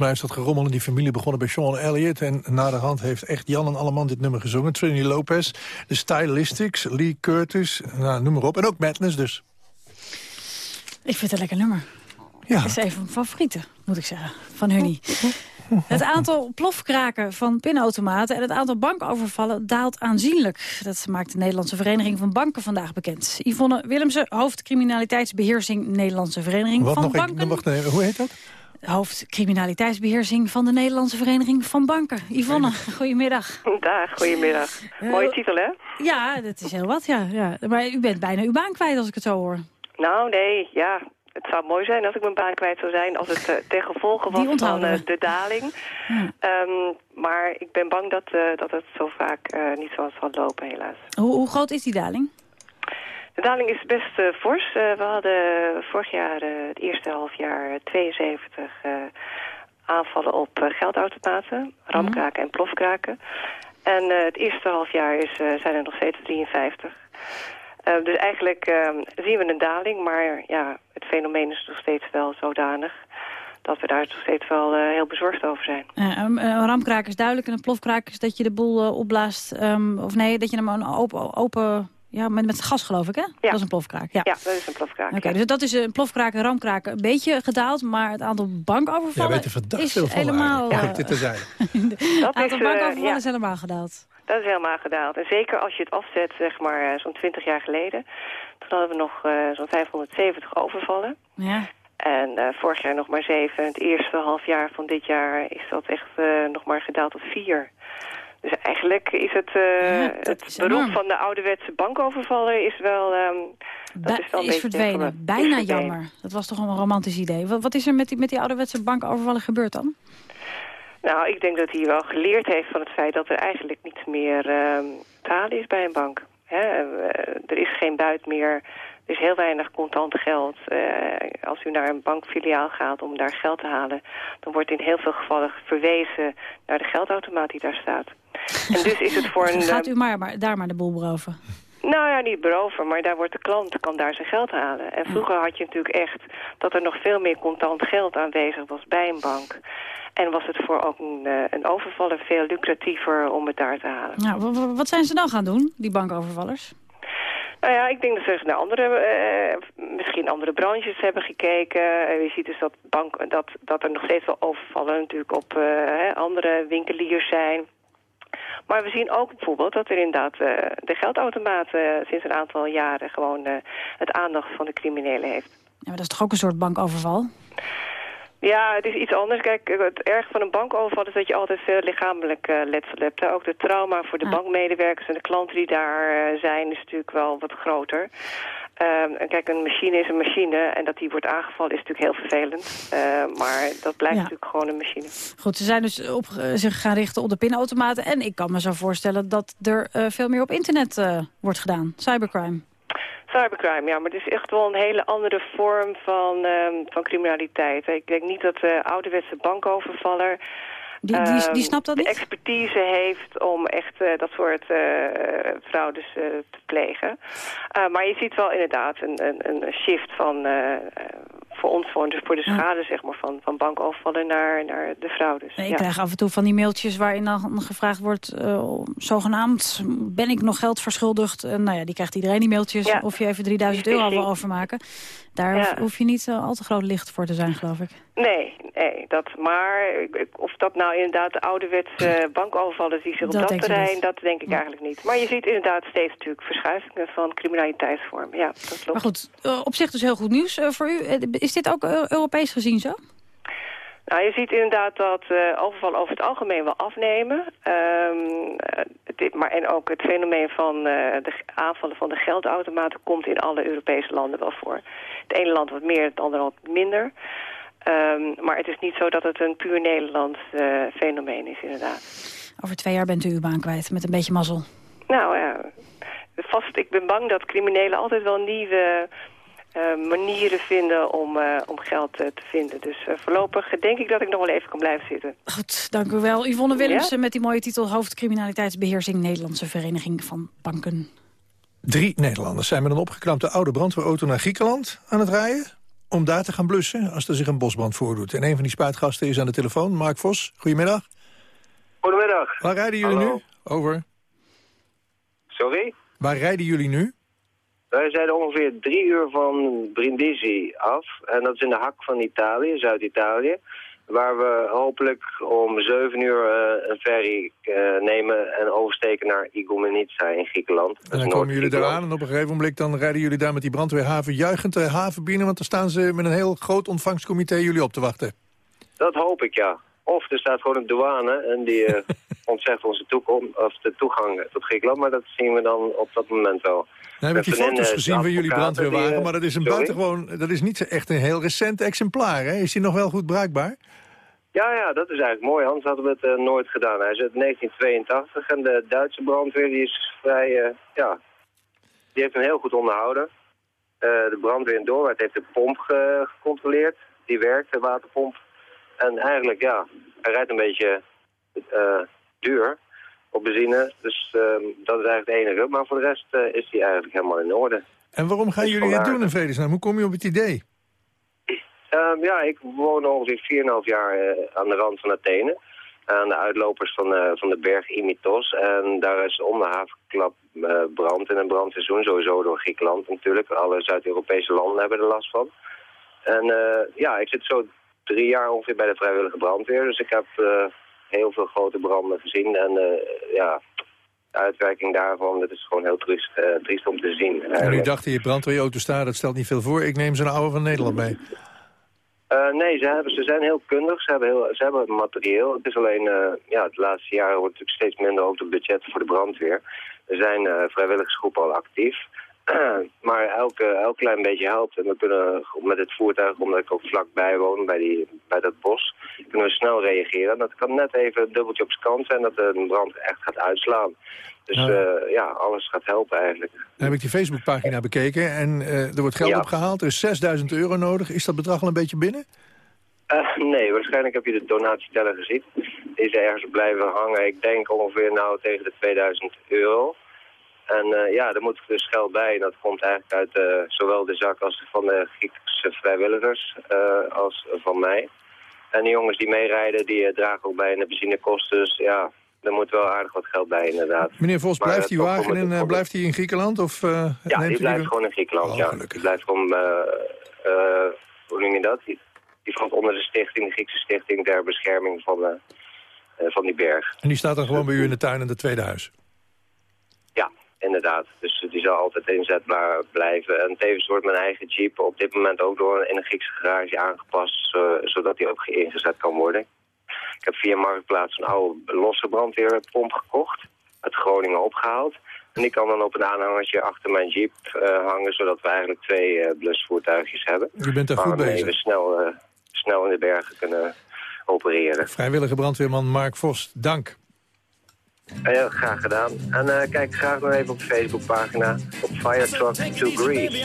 S2: Mij is dat gerommel in die familie begonnen bij Sean Elliott. En na de hand heeft echt Jan en Alleman dit nummer gezongen. Trinity Lopez, de Stylistics, Lee Curtis, nou, noem maar op. En ook Madness dus.
S3: Ik vind het een lekker nummer.
S2: Ja.
S3: Is een van mijn favorieten, moet ik zeggen, van Hunny. Het aantal plofkraken van pinautomaten en het aantal bankovervallen daalt aanzienlijk. Dat maakt de Nederlandse Vereniging van Banken vandaag bekend. Yvonne Willemsen, hoofdcriminaliteitsbeheersing Nederlandse Vereniging
S2: Wat
S3: van
S2: nog?
S3: Banken.
S2: Wacht, nee, hoe heet dat?
S3: Hoofdcriminaliteitsbeheersing van de Nederlandse Vereniging van Banken. Yvonne, goedemiddag.
S21: Dag, goedemiddag. Mooie titel, hè?
S3: Ja, dat is heel wat, ja, ja. Maar u bent bijna uw baan kwijt als ik het zo hoor.
S21: Nou, nee, ja. Het zou mooi zijn als ik mijn baan kwijt zou zijn... als het eh, ten gevolge was van
S3: we.
S21: de daling. Ehm, maar ik ben bang dat, eh, dat het zo vaak niet zoals zal lopen, helaas.
S3: Hoe, hoe groot is die daling?
S21: De daling is best eh, fors. Eh, we hadden vorig jaar, eh, het eerste halfjaar, eh, 72 eh, aanvallen op geldautomaten, ramkraken en plofkraken. En het eerste halfjaar is, zijn er nog steeds 53. Eh, dus eigenlijk eh, zien we een daling, maar ja, het fenomeen is nog steeds wel zodanig dat we daar nog steeds wel heel bezorgd over zijn.
S3: Eh, een, ramkraak is duidelijk en een plofkraak is dat je de boel opblaast. ehm, of nee, dat je hem open... open ja, met, met gas geloof ik, hè? Dat is een plofkraak. Ja,
S21: Ja, dat is een plofkraak.
S3: Oké,
S21: ja.
S3: dus dat is een plofkraak en ramkraak een beetje gedaald, maar het aantal bankovervallen
S2: er
S3: is
S2: veel van
S3: helemaal...
S2: eigenlijk.
S3: eh,
S2: dit terzijde? [laughs]
S21: Dat
S3: het aantal
S21: is, eh,
S3: bankovervallen
S21: ja.
S3: is helemaal gedaald.
S21: Dat is helemaal gedaald. En zeker als je het afzet, zeg maar, eh, zo'n 20 jaar geleden. Toen hadden we nog eh, zo'n 570 overvallen.
S3: Ja.
S21: En eh, vorig jaar nog maar zeven. Het eerste halfjaar van dit jaar is dat echt eh, nog maar gedaald tot vier. Dus eigenlijk is het, eh, het
S3: is
S21: beroep
S3: enorm.
S21: van de ouderwetse bankovervaller is wel, ehm, dat is wel een
S3: is
S21: beetje
S3: verdwenen. Bijna jammer. Dat was toch een romantisch idee. Wat, wat is er met die, met die ouderwetse bankovervallen gebeurd dan?
S21: Nou, ik denk dat hij wel geleerd heeft van het feit dat er eigenlijk niet meer ehm betalen is bij een bank. Hè, eh, er is geen buit meer. Er is heel weinig contant geld. Eh, als u naar een bankfiliaal gaat om daar geld te halen... dan wordt in heel veel gevallen verwezen naar de geldautomaat die daar staat. En dus is het voor een...
S3: Gaat
S21: eh,
S3: u maar, maar daar maar de boel beroven.
S21: nou ja, niet beroven, maar daar wordt de klant kan daar zijn geld halen. En vroeger had je natuurlijk echt dat er nog veel meer contant geld aanwezig was bij een bank. En was het voor ook een, eh, een overvaller veel lucratiever om het daar te halen.
S3: Nou, wa- wa- wat zijn ze dan gaan doen, die bankovervallers?
S21: Nou ja, ik denk dat ze naar andere, eh, misschien andere branches hebben gekeken. Eh, je ziet dus dat, bank, dat, dat er nog steeds wel overvallen natuurlijk op eh, andere winkeliers zijn. Maar we zien ook bijvoorbeeld dat er inderdaad eh, de geldautomaat sinds een aantal jaren gewoon het aandacht van de criminelen heeft.
S3: Ja, maar dat is toch ook een soort bankoverval?
S21: Ja, het is iets anders. Kijk, het erg van een bankoverval is dat je altijd veel lichamelijk eh, letsel hebt. hè. Ook de trauma voor de bankmedewerkers en de klanten die daar eh, zijn is natuurlijk wel wat groter. Ehm, en kijk, een machine is een machine en dat die wordt aangevallen is natuurlijk heel vervelend. Eh, maar dat blijft
S3: Ja.
S21: natuurlijk gewoon een machine.
S3: Goed, ze zijn dus op, eh, zich gaan richten op de pinautomaten. En ik kan me zo voorstellen dat er veel meer op internet wordt gedaan. Cybercrime.
S21: Cybercrime, ja, maar het is echt wel een hele andere vorm van, ehm, van criminaliteit. Ik denk niet dat de ouderwetse bankovervaller...
S3: Die, die,
S21: ehm,
S3: die snapt dat
S21: de
S3: niet?
S21: expertise heeft om echt eh, dat soort eh fraudes eh, te plegen. Maar je ziet wel inderdaad een, een, een shift van, voor ons, voor, de- voor de schade zeg maar, van, van bankovervallen naar, naar de fraudes.
S3: Nee, ik
S21: ja.
S3: krijg af en toe van die mailtjes waarin dan gevraagd wordt... eh, zogenaamd, ben ik nog geld verschuldigd? En nou ja, die krijgt iedereen die mailtjes.
S21: Ja.
S3: Of je even 3000
S21: Die
S3: euro wil overmaken. Daar
S21: Ja.
S3: hoef- je niet eh, al te groot licht voor te zijn, geloof ik.
S21: Nee, nee, dat, maar of dat nou inderdaad de ouderwetse bankovervallen die zich op
S3: Dat
S21: terrein, dat denk ik eigenlijk niet. Maar je ziet inderdaad steeds natuurlijk verschuivingen van criminaliteitsvormen. Ja, dat klopt.
S3: Maar goed, eh, op zich dus heel goed nieuws eh, voor u. Eh, Is dit ook eh, Europees gezien zo?
S21: Nou, je ziet inderdaad dat eh overvallen over het algemeen wel afnemen. Ehm, eh, dit, maar, en ook het fenomeen van eh, de aanvallen van de geldautomaten komt in alle Europese landen wel voor. Het ene land wat meer, het andere wat minder. Ehm, maar het is niet zo dat het een puur Nederlands fenomeen is, inderdaad.
S3: Over twee jaar bent u uw baan kwijt, met een beetje mazzel.
S21: Nou ja, vast, ik ben bang dat criminelen altijd wel nieuwe eh, manieren vinden om, eh, om geld eh, te vinden. Dus eh, voorlopig denk ik dat ik nog wel even kan blijven zitten.
S3: Goed, dank u wel. Yvonne Willemsen
S21: Ja?
S3: met die mooie titel... Hoofdcriminaliteitsbeheersing Nederlandse Vereniging van Banken.
S2: Drie Nederlanders zijn met een opgeknapte oude brandweerauto naar Griekenland aan het rijden... om daar te gaan blussen als er zich een bosbrand voordoet. En een van die spuitgasten is aan de telefoon, Mark Vos. Goedemiddag.
S22: Goedemiddag.
S2: Waar rijden jullie
S22: Hallo.
S2: nu? Over.
S22: Sorry?
S2: Waar rijden jullie nu?
S22: Wij zijn ongeveer drie uur van Brindisi af. En dat is in de hak van Italië, Zuid-Italië. Waar we hopelijk om zeven uur eh, een ferry eh, nemen en oversteken naar Igoumenitsa in Griekenland.
S2: En dan komen jullie
S22: Noord-Griekenland.
S2: eraan en op een gegeven moment dan rijden jullie daar met die brandweerhaven juichend de haven binnen... want dan staan ze met een heel groot ontvangstcomité jullie op te wachten.
S22: Dat hoop ik, ja. Of er staat gewoon een douane en die eh, [laughs] ontzegt onze toekom of de toegang tot Griekenland. Maar dat zien we dan op dat moment wel.
S2: Nou heb ik die foto's
S22: eh,
S2: gezien van jullie brandweerwagen,
S22: eh,
S2: maar dat is een
S22: sorry?
S2: buitengewoon... dat is niet zo echt een heel recent exemplaar, hè? Is die nog wel goed bruikbaar?
S22: Ja, ja, dat is eigenlijk mooi. Anders hadden we het eh, nooit gedaan. Hij is uit 1982 en de Duitse brandweer die is vrij, ja, die heeft hem heel goed onderhouden. De brandweer in Doorwaard heeft de pomp ge- gecontroleerd. Die werkt, de waterpomp. En eigenlijk, ja, hij rijdt een beetje duur op benzine. Dus ehm, dat is eigenlijk het enige. Maar voor de rest eh, is hij eigenlijk helemaal in orde.
S2: En waarom gaan jullie het doen in vredesnaam? Hoe kom je op het idee?
S22: Ehm, ja, ik woon ongeveer 4,5 jaar eh, aan de rand van Athene. Aan de uitlopers van, eh, van de berg Imitos. En daar is om de havenklap eh, brand in een brandseizoen. Sowieso door Griekenland natuurlijk. Alle Zuid-Europese landen hebben er last van. En ja, ik zit zo drie jaar ongeveer bij de vrijwillige brandweer. Dus ik heb heel veel grote branden gezien. En eh, ja, de uitwerking daarvan, dat is gewoon heel triest, eh, triest om te zien.
S2: En u
S22: eigenlijk.
S2: dacht je brandweerauto staat, dat stelt niet veel voor. Ik neem zo'n oude van Nederland mee.
S22: Eh, nee, ze, hebben, ze zijn heel kundig, ze hebben, heel, ze hebben materieel. Het is alleen, eh, ja, de laatste jaren wordt natuurlijk steeds minder ook het budget voor de brandweer. Er zijn eh, vrijwilligersgroepen al actief. [clears throat] maar elke, elk klein beetje helpt. En we kunnen met het voertuig, omdat ik ook vlakbij woon, bij, die, bij dat bos, kunnen we snel reageren. En dat kan net even een dubbeltje op z'n kant zijn dat een brand echt gaat uitslaan. Dus
S2: Ja.
S22: eh, ja, alles gaat helpen eigenlijk.
S2: Dan heb ik die Facebookpagina bekeken en eh, er wordt geld
S22: Ja.
S2: opgehaald. Er is 6000 euro nodig. Is dat bedrag al een beetje binnen?
S22: Eh, nee, waarschijnlijk heb je de donatieteller gezien. Die is ergens blijven hangen. Ik denk ongeveer nou tegen de 2000 euro. En eh, ja, er moet dus geld bij. En dat komt eigenlijk uit eh, zowel de zak als van de Griekse vrijwilligers eh, als van mij. En de jongens die meerijden, die dragen ook bij in de benzinekosten. Dus ja, er moet wel aardig wat geld bij inderdaad.
S2: Meneer Vos,
S22: Maar,
S2: blijft die wagen
S22: het-
S2: in, blijft hij in Griekenland? Of,
S22: Ja, die blijft gewoon in Griekenland,
S2: Oh,
S22: ja. Die blijft gewoon, hoe noem je dat? Die, die valt onder de stichting, de Griekse stichting ter bescherming van, van die berg.
S2: En die staat dan gewoon bij u in de tuin in het tweede huis?
S22: Inderdaad. Dus die zal altijd inzetbaar blijven. En tevens wordt mijn eigen jeep op dit moment ook door in een Griekse garage aangepast, zo- zodat die ook ingezet kan worden. Ik heb via Marktplaats een oude losse brandweerpomp gekocht, uit Groningen opgehaald. En die kan dan op een aanhangertje achter mijn jeep eh, hangen, zodat we eigenlijk twee eh, blusvoertuigjes hebben.
S2: U bent daar goed bezig.
S22: we snel, eh, snel in de bergen kunnen opereren.
S2: Vrijwillige brandweerman Mark Vos, dank.
S22: Heel graag gedaan. En eh, kijk graag nog even op de Facebookpagina op Fire Truck to Greece.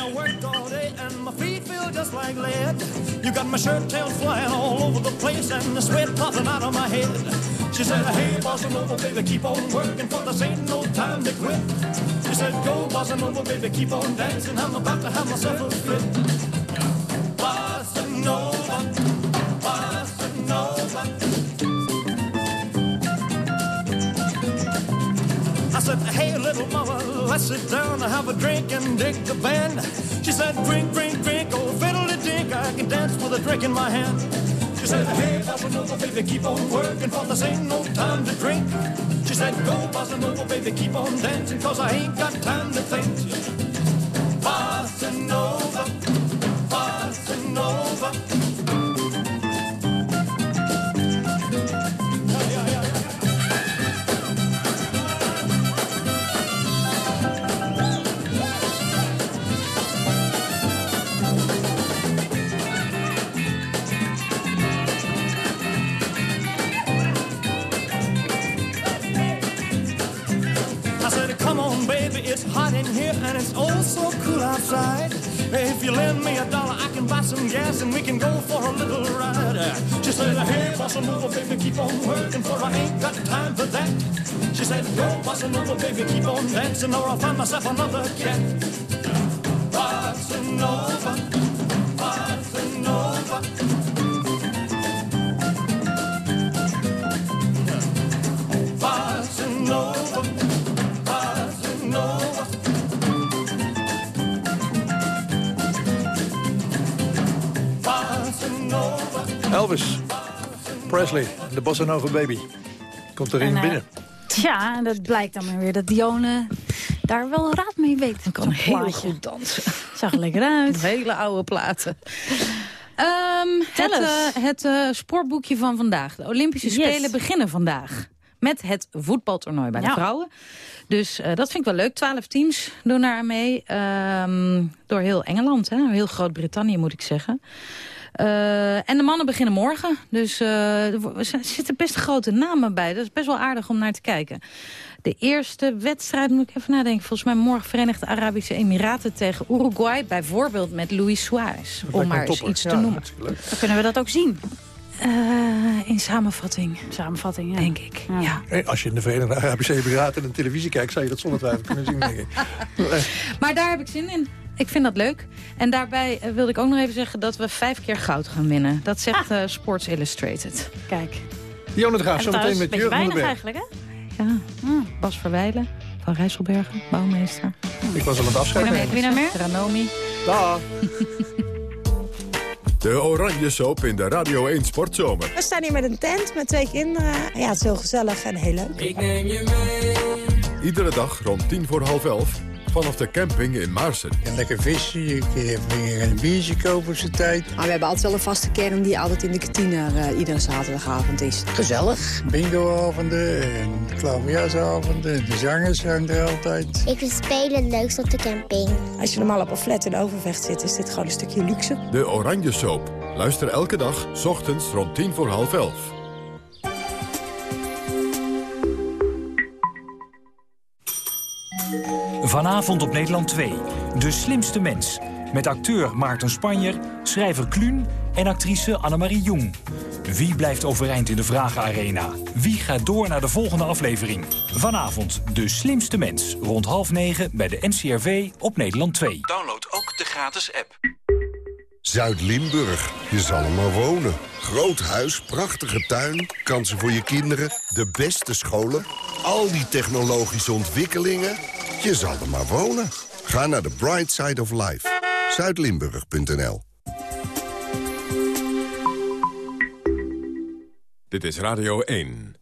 S23: You got my shirt tails flying all over the place and the sweat popping out of my head. She said, hey, bossa nova, baby, keep on working for this ain't no time to quit. She said, go, bossa nova, baby, keep on dancing. I'm about to have myself a fit. Bossa nova, bossa I said, hey, little mama, let's sit down and have a drink and dig the band. She said, drink, drink, drink, oh, fiddle dink, I can dance with a drink in my hand. She said, hey, bossa nova, baby, keep on working, for this ain't no time to drink. She said, go, bossa nova, baby, keep on dancing, cause I ain't got time to think. Bossa nova, bossa nova. It's oh so cool outside. If you lend me a dollar, I can buy some gas and we can go for a little ride. She said, hey, bossa nova, baby, keep on working for I ain't got time for that. She said, go, bossa nova, baby, keep on dancing or I'll find myself another cat. Bossa nova,
S2: Elvis Presley, de Bossa Nova Baby. Komt erin
S3: En, eh,
S2: binnen.
S3: Tja, en dat blijkt dan maar weer dat Dione daar wel raad mee weet. Ik
S24: kan heel goed dansen.
S3: Zag er lekker [laughs] uit.
S24: Hele oude platen. Ehm, het eh, het eh, sportboekje van vandaag. De Olympische
S3: Yes.
S24: Spelen beginnen vandaag. Met het voetbaltoernooi bij de
S3: Ja.
S24: vrouwen. Dus eh, dat vind ik wel leuk. Twaalf teams doen daar mee. Ehm, door heel Engeland. Hè? Heel Groot-Brittannië moet ik zeggen. Eh, en de mannen beginnen morgen. Dus eh, er zitten best grote namen bij. Dat is best wel aardig om naar te kijken. De eerste wedstrijd, moet ik even nadenken... volgens mij morgen Verenigde Arabische Emiraten tegen Uruguay. Bijvoorbeeld met Luis Suarez. Om maar
S2: een
S24: eens iets te
S2: Ja,
S24: noemen.
S3: Dan kunnen we dat ook zien.
S24: Eh, in samenvatting.
S3: Samenvatting, ja.
S24: Denk ik, ja.
S2: Eh, Als je in de Verenigde Arabische Emiraten en de televisie kijkt... zou je dat zonder twijfel kunnen zien, denk ik. [laughs]
S24: Maar daar heb ik zin in. Ik vind dat leuk. En daarbij eh, wilde ik ook nog even zeggen dat we vijf keer goud gaan winnen. Dat zegt eh, Sports Illustrated.
S3: Kijk.
S2: Dionne de Graaf,
S3: En
S2: zometeen met Jurgen
S3: weinig eigenlijk, hè?
S24: Ja, Bas Verwijlen van Rijsselbergen, bouwmeester.
S2: Ik was al aan het afscheid nemen.
S3: Wie meer?
S24: Ranomi.
S2: Dag. [laughs]
S1: De Oranje Soap in de Radio 1 Sportzomer.
S25: We staan hier met een tent met twee kinderen. Ja, het is heel gezellig en heel leuk.
S16: Ik neem je mee.
S1: Iedere dag rond tien voor half elf vanaf de camping in Maarsen.
S26: En lekker vissen, je kan een biertje kopen op zijn tijd.
S27: Maar we hebben altijd wel een vaste kern die altijd in de kantine eh, iedere zaterdagavond is.
S26: Gezellig. Bingoavonden en klaverjasavonden. De zangers zijn er altijd.
S28: Ik vind spelen het leukst op de camping.
S25: Als je normaal op een flat in Overvecht zit, is dit gewoon een stukje luxe.
S1: De Oranje Soap. Luister elke dag, 's ochtends rond tien voor half elf.
S29: Vanavond op Nederland 2. De slimste mens. Met acteur Maarten Spanjer, schrijver Kluun en actrice Annemarie Jong. Wie blijft overeind in de Vragenarena? Wie gaat door naar de volgende aflevering? Vanavond De slimste mens. Rond half negen bij de NCRV op Nederland 2.
S30: Download ook de gratis app.
S31: Zuid-Limburg, je zal er maar wonen. Groot huis, prachtige tuin, kansen voor je kinderen, de beste scholen... al die technologische ontwikkelingen, je zal er maar wonen. Ga naar de Bright Side of Life. Zuidlimburg.nl
S1: Dit is Radio 1.